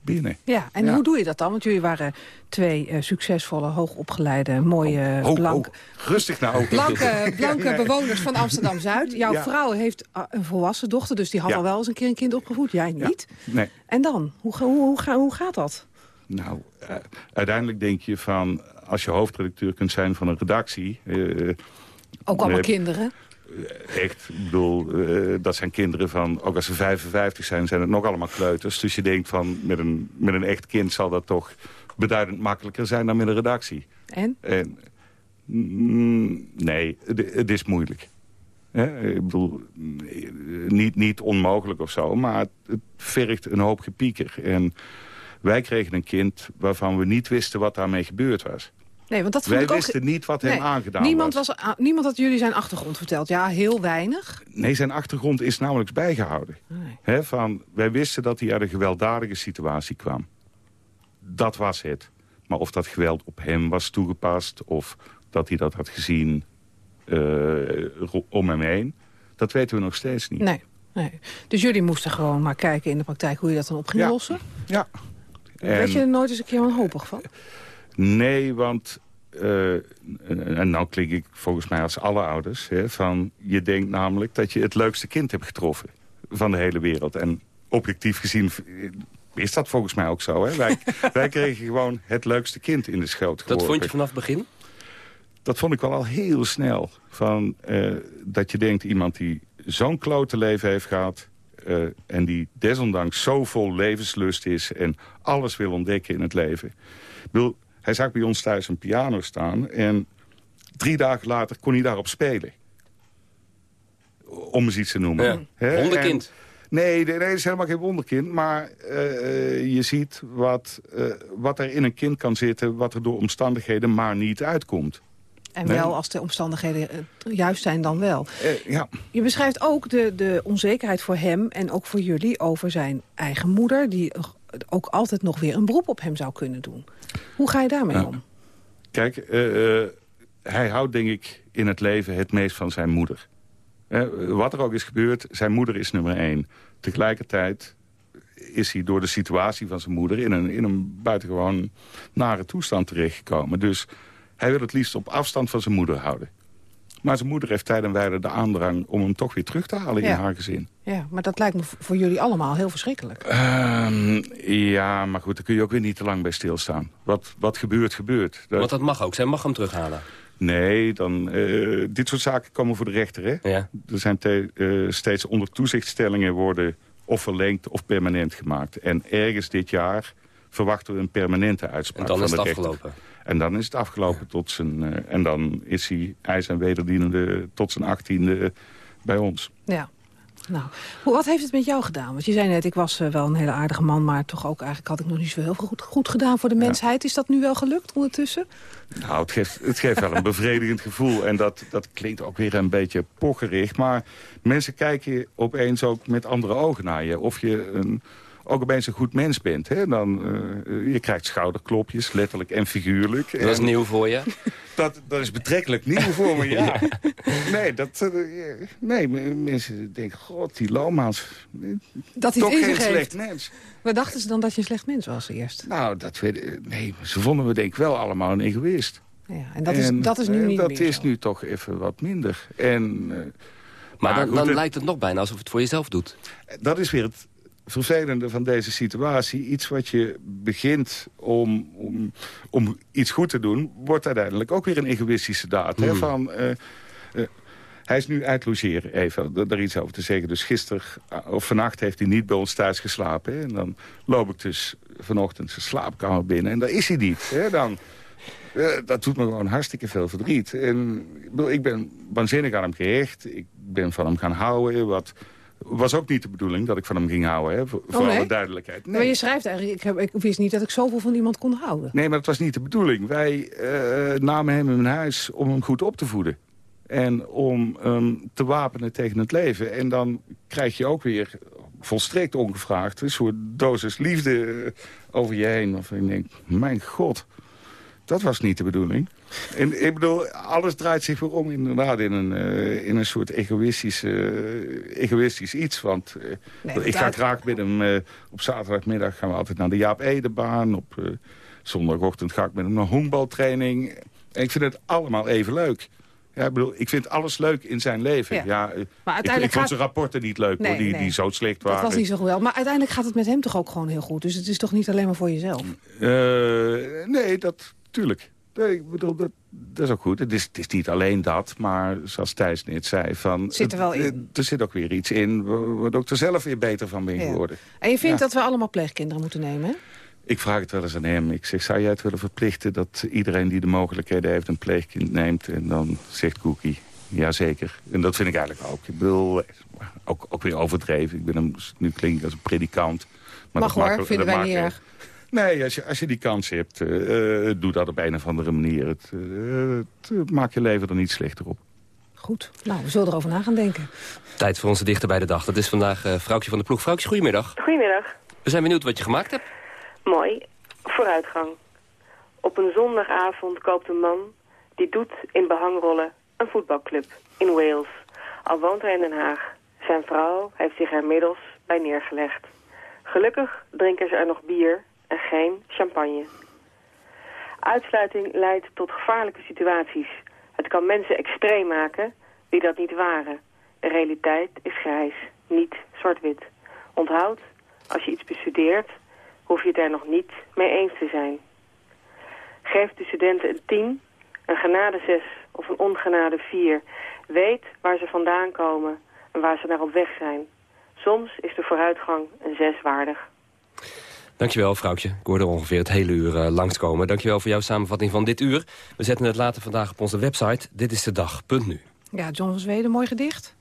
binnen. Ja, en Ja. hoe doe je dat dan? Want jullie waren twee eh, succesvolle, hoogopgeleide, mooie, Ho, ho, blank, rustig nou. blanke, blanke Nee. bewoners van Amsterdam-Zuid. Jouw Ja. vrouw heeft ah, een volwassen dochter, dus die had Ja. al wel eens een keer een kind opgevoed. Jij niet. Nee. En dan? Hoe, hoe, hoe, hoe gaat dat? Nou, eh, uiteindelijk denk je van... als je hoofdredacteur kunt zijn van een redactie... eh, Ook allemaal eh, kinderen. Echt, ik bedoel, eh, dat zijn kinderen van... ook als ze 55 zijn, zijn het nog allemaal kleuters. Dus je denkt van, met een, met een echt kind zal dat toch beduidend makkelijker zijn dan met een redactie. En? En, mm, nee, het, is moeilijk. Ik bedoel, niet, niet onmogelijk of zo, maar het, het vergt een hoop gepieker. En wij kregen een kind waarvan we niet wisten wat daarmee gebeurd was. Nee, want dat Wij ik ook... wisten niet wat hem aangedaan niemand was. was. Niemand had jullie zijn achtergrond verteld. Ja, heel weinig. Nee, zijn achtergrond is nauwelijks bijgehouden. Van, wij wisten dat hij uit een gewelddadige situatie kwam. Dat was het. Maar of dat geweld op hem was toegepast... of dat hij dat had gezien eh, om hem heen... dat weten we nog steeds niet. Nee, nee. Dus jullie moesten gewoon maar kijken in de praktijk... hoe je dat dan op ging Ja. lossen? Ja. Werd je En- er nooit eens een keer wanhopig van? Nee, want... eh, en nou klink ik volgens mij als alle ouders... Hè, van, je denkt namelijk dat je het leukste kind hebt getroffen... van de hele wereld. En objectief gezien is dat volgens mij ook zo. Hè? Wij, wij kregen gewoon het leukste kind in de schoot Dat geworpen. vond je vanaf het begin? Dat vond ik wel al heel snel. Van, eh, dat je denkt, iemand die zo'n klote leven heeft gehad... eh, en die desondanks zo vol levenslust is... en alles wil ontdekken in het leven. Ik bedoel, hij zag bij ons thuis een piano staan... en drie dagen later kon hij daarop spelen. Om eens iets te noemen. Ja. Wonderkind. En- Nee, nee, het is helemaal geen wonderkind. Maar eh, je ziet wat, eh, wat er in een kind kan zitten... wat er door omstandigheden maar niet uitkomt. En Nee. wel als de omstandigheden eh, juist zijn dan wel. Eh, ja. Je beschrijft ook de, de onzekerheid voor hem en ook voor jullie over zijn eigen moeder... die ook altijd nog weer een beroep op hem zou kunnen doen. Hoe ga je daarmee om? Kijk, eh, eh, hij houdt denk ik in het leven het meest van zijn moeder. Eh, wat er ook is gebeurd, zijn moeder is nummer één. Tegelijkertijd is hij door de situatie van zijn moeder... in een, in een buitengewoon nare toestand terechtgekomen. Dus hij wil het liefst op afstand van zijn moeder houden. Maar zijn moeder heeft tijd en wijle de aandrang... om hem toch weer terug te halen Ja. in haar gezin. Ja, maar dat lijkt me voor jullie allemaal heel verschrikkelijk. Ehm, ja, maar goed, daar kun je ook weer niet te lang bij stilstaan. Wat, wat gebeurt, gebeurt. Dat- Want dat mag ook. Zij mag hem terughalen. Nee, dan, eh, dit soort zaken komen voor de rechter. Hè? Ja. Er zijn eh, steeds onder toezichtstellingen worden of verlengd of permanent gemaakt. En ergens dit jaar verwachten we een permanente uitspraak En dan van is de het afgelopen. En dan is het afgelopen tot zijn... eh, en dan is hij, hij zijn wederdienende tot zijn achttiende bij ons. Ja. Nou, wat heeft het met jou gedaan? Want je zei net, ik was eh, wel een hele aardige man... maar toch ook eigenlijk had ik nog niet zo heel veel goed, goed gedaan voor de mensheid. Is dat nu wel gelukt ondertussen? Nou, het geeft, het geeft wel een bevredigend gevoel. En dat, dat klinkt ook weer een beetje pocherig. Maar mensen kijken opeens ook met andere ogen naar je. Of je een, ook opeens een goed mens bent. Hè? Dan, eh, je krijgt schouderklopjes, letterlijk en figuurlijk. Dat is En nieuw voor je. Dat, dat is betrekkelijk nieuw voor me, ja. Nee, dat, eh, nee, mensen denken, god, die Loma's. Dat hij toch het in geen slecht heeft. mens. Waar dachten ze dan dat je een slecht mens was eerst? Nou, dat weet, nee, ze vonden me denk ik wel allemaal een egoïst. Ja, en dat is, dat is nu eh, niet dat meer is zo. nu toch even wat minder. En, eh, Maar dan, goed, dan het- lijkt het nog bijna alsof het voor jezelf doet. dat is weer het vervelende van deze situatie. Iets wat je begint om, om, om iets goed te doen... wordt uiteindelijk ook weer een egoïstische daad. Hè? Hmm. Van, eh, eh, hij is nu uit logeren, even, daar iets over te zeggen. Dus gisteren eh, of vannacht heeft hij niet bij ons thuis geslapen. Hè? En dan loop ik dus vanochtend zijn slaapkamer binnen. En daar is hij niet. Hè? Dan, dat doet me gewoon hartstikke veel verdriet. En, ik bedoel, ik ben waanzinnig aan hem gehecht. Ik ben van hem gaan houden. Wat was ook niet de bedoeling dat ik van hem ging houden. Hè? Voor, Oh, nee? alle duidelijkheid. Maar je schrijft eigenlijk, ik, heb, ik wist niet dat ik zoveel van iemand kon houden. Nee, maar dat was niet de bedoeling. Wij eh, namen hem in huis om hem goed op te voeden. En om hem te wapenen tegen het leven. En dan krijg je ook weer volstrekt ongevraagd... een soort dosis liefde over je heen. Of je denkt, mijn god, dat was niet de bedoeling. En ik bedoel, alles draait zich weer om inderdaad in een, eh, in een soort egoïstisch, eh, egoïstisch iets. Want eh, Nee, ik ga graag met hem... op zaterdagmiddag gaan we altijd naar de Jaap Edebaan. Op zondagochtend ga ik met hem naar honkbaltraining. En ik vind het allemaal even leuk. Ja, ik bedoel, ik vind alles leuk in zijn leven. Ja. Ja. Maar ik, uiteindelijk ik vond gaat- zijn rapporten niet leuk, Nee, hoor, die, nee. die zo slecht waren. Dat was niet zo geweldig. Maar uiteindelijk gaat het met hem toch ook gewoon heel goed. Dus het is toch niet alleen maar voor jezelf? Nee, dat, tuurlijk. Nee, ik bedoel, dat, dat is ook goed. Het is, het is niet alleen dat, maar zoals Thijs net zei... Van, Zit er wel het- in. Er zit ook weer iets in waar ik er zelf weer beter van ben Ja. geworden. En je vindt Ja. dat we allemaal pleegkinderen moeten nemen, hè? Ik vraag het wel eens aan hem. Ik zeg, zou jij het willen verplichten dat iedereen die de mogelijkheden heeft een pleegkind neemt? En dan zegt Cookie, Jazeker. En dat vind ik eigenlijk ook. Ik bedoel, ook, ook weer overdreven. Ik ben hem, nu klink ik als een predikant. Maar Mag hoor, vinden wij niet erg. Nee, als je, als je die kans hebt, uh, doe dat op een of andere manier. Het, uh, het maakt je leven er niet slechter op. Goed, nou, we zullen erover na gaan denken. Tijd voor onze dichter bij de dag. Dat is vandaag uh, Vrouwtje van de Ploeg. Vrouwtje, goedemiddag. Goedemiddag. We zijn benieuwd wat je gemaakt hebt. Mooi. Vooruitgang. Op een zondagavond koopt een man die doet in behangrollen een voetbalclub in Wales. Al woont hij in Den Haag. Zijn vrouw heeft zich er inmiddels bij neergelegd. Gelukkig drinken ze er nog bier en geen champagne. Uitsluiting leidt tot gevaarlijke situaties. Het kan mensen extreem maken die dat niet waren. De realiteit is grijs, niet zwart-wit. Onthoud, als je iets bestudeert, hoef je het er nog niet mee eens te zijn. Geef de studenten een 10, een genade 6 of een ongenade 4. Weet waar ze vandaan komen en waar ze naar op weg zijn. Soms is de vooruitgang een 6 waardig. Dankjewel, vrouwtje. Ik hoorde ongeveer het hele uur uh, langskomen. Dankjewel voor jouw samenvatting van dit uur. We zetten het later vandaag op onze website. Dit is de dag.nu. Ja, John van Zweden, mooi gedicht.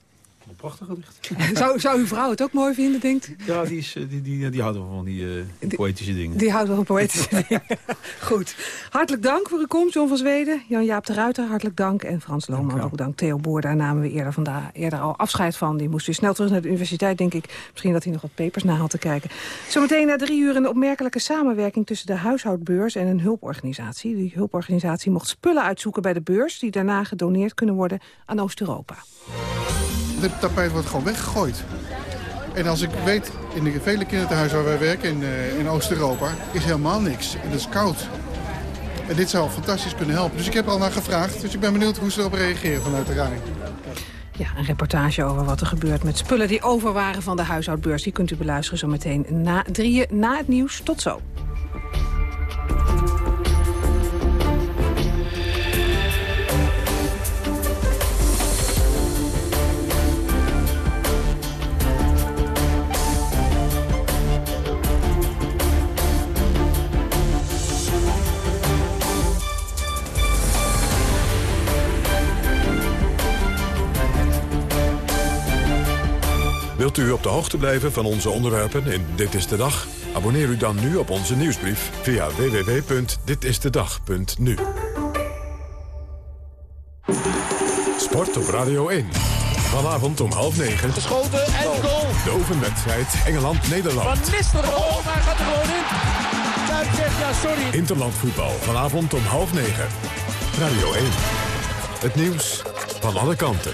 Een prachtig gedicht. zou, zou uw vrouw het ook mooi vinden, denkt Ja, die, is, eh, die, die, die houdt wel van die, uh, poëtische dingen. Die houdt wel van poëtische dingen. Goed. Hartelijk dank voor uw komst, John van Zweden. Jan-Jaap de Ruiter, hartelijk dank. En Frans Lohman, ook dank. Theo Boer, daar namen we eerder, vandaag, eerder al afscheid van. Die moest weer snel terug naar de universiteit, denk ik. Misschien dat hij nog wat papers na had te kijken. Zometeen na drie uur een opmerkelijke samenwerking... tussen de huishoudbeurs en een hulporganisatie. Die hulporganisatie mocht spullen uitzoeken bij de beurs... die daarna gedoneerd kunnen worden aan Oost-Europa het tapijt wordt gewoon weggegooid. En als ik weet, in de vele kinderthuizen waar wij werken in, uh, in Oost-Europa... is helemaal niks. En het is koud. En dit zou fantastisch kunnen helpen. Dus ik heb er al naar gevraagd. Dus ik ben benieuwd hoe ze erop reageren vanuit de Rijn. Ja, een reportage over wat er gebeurt met spullen die over waren van de huishoudbeurs. Die kunt u beluisteren zometeen na drieën na het nieuws. Tot zo. Wilt u op de hoogte blijven van onze onderwerpen in Dit is de Dag? Abonneer u dan nu op onze nieuwsbrief via www.ditistedag.nu. Sport op Radio 1. Vanavond om half negen. Geschoten en goal. De oefenwedstrijd Engeland-Nederland. Van Nistelrooy, hij gaat er gewoon in. Kuip zegt ja, sorry. Interlandvoetbal. Vanavond om half negen. Radio 1. Het nieuws van alle kanten.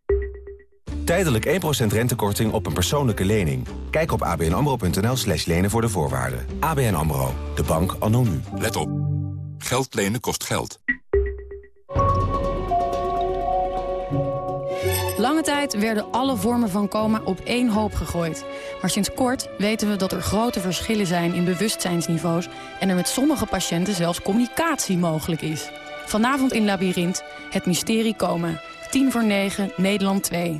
Tijdelijk 1% rentekorting op een persoonlijke lening. Kijk op abnamro.nl slash lenen voor de voorwaarden. ABN AMRO, de bank anno nu. Let op. Geld lenen kost geld. Lange tijd werden alle vormen van coma op één hoop gegooid. Maar sinds kort weten we dat er grote verschillen zijn in bewustzijnsniveaus... en er met sommige patiënten zelfs communicatie mogelijk is. Vanavond in Labyrinth, het mysterie coma. 10 voor 9, Nederland 2.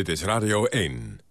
Dit is Radio 1.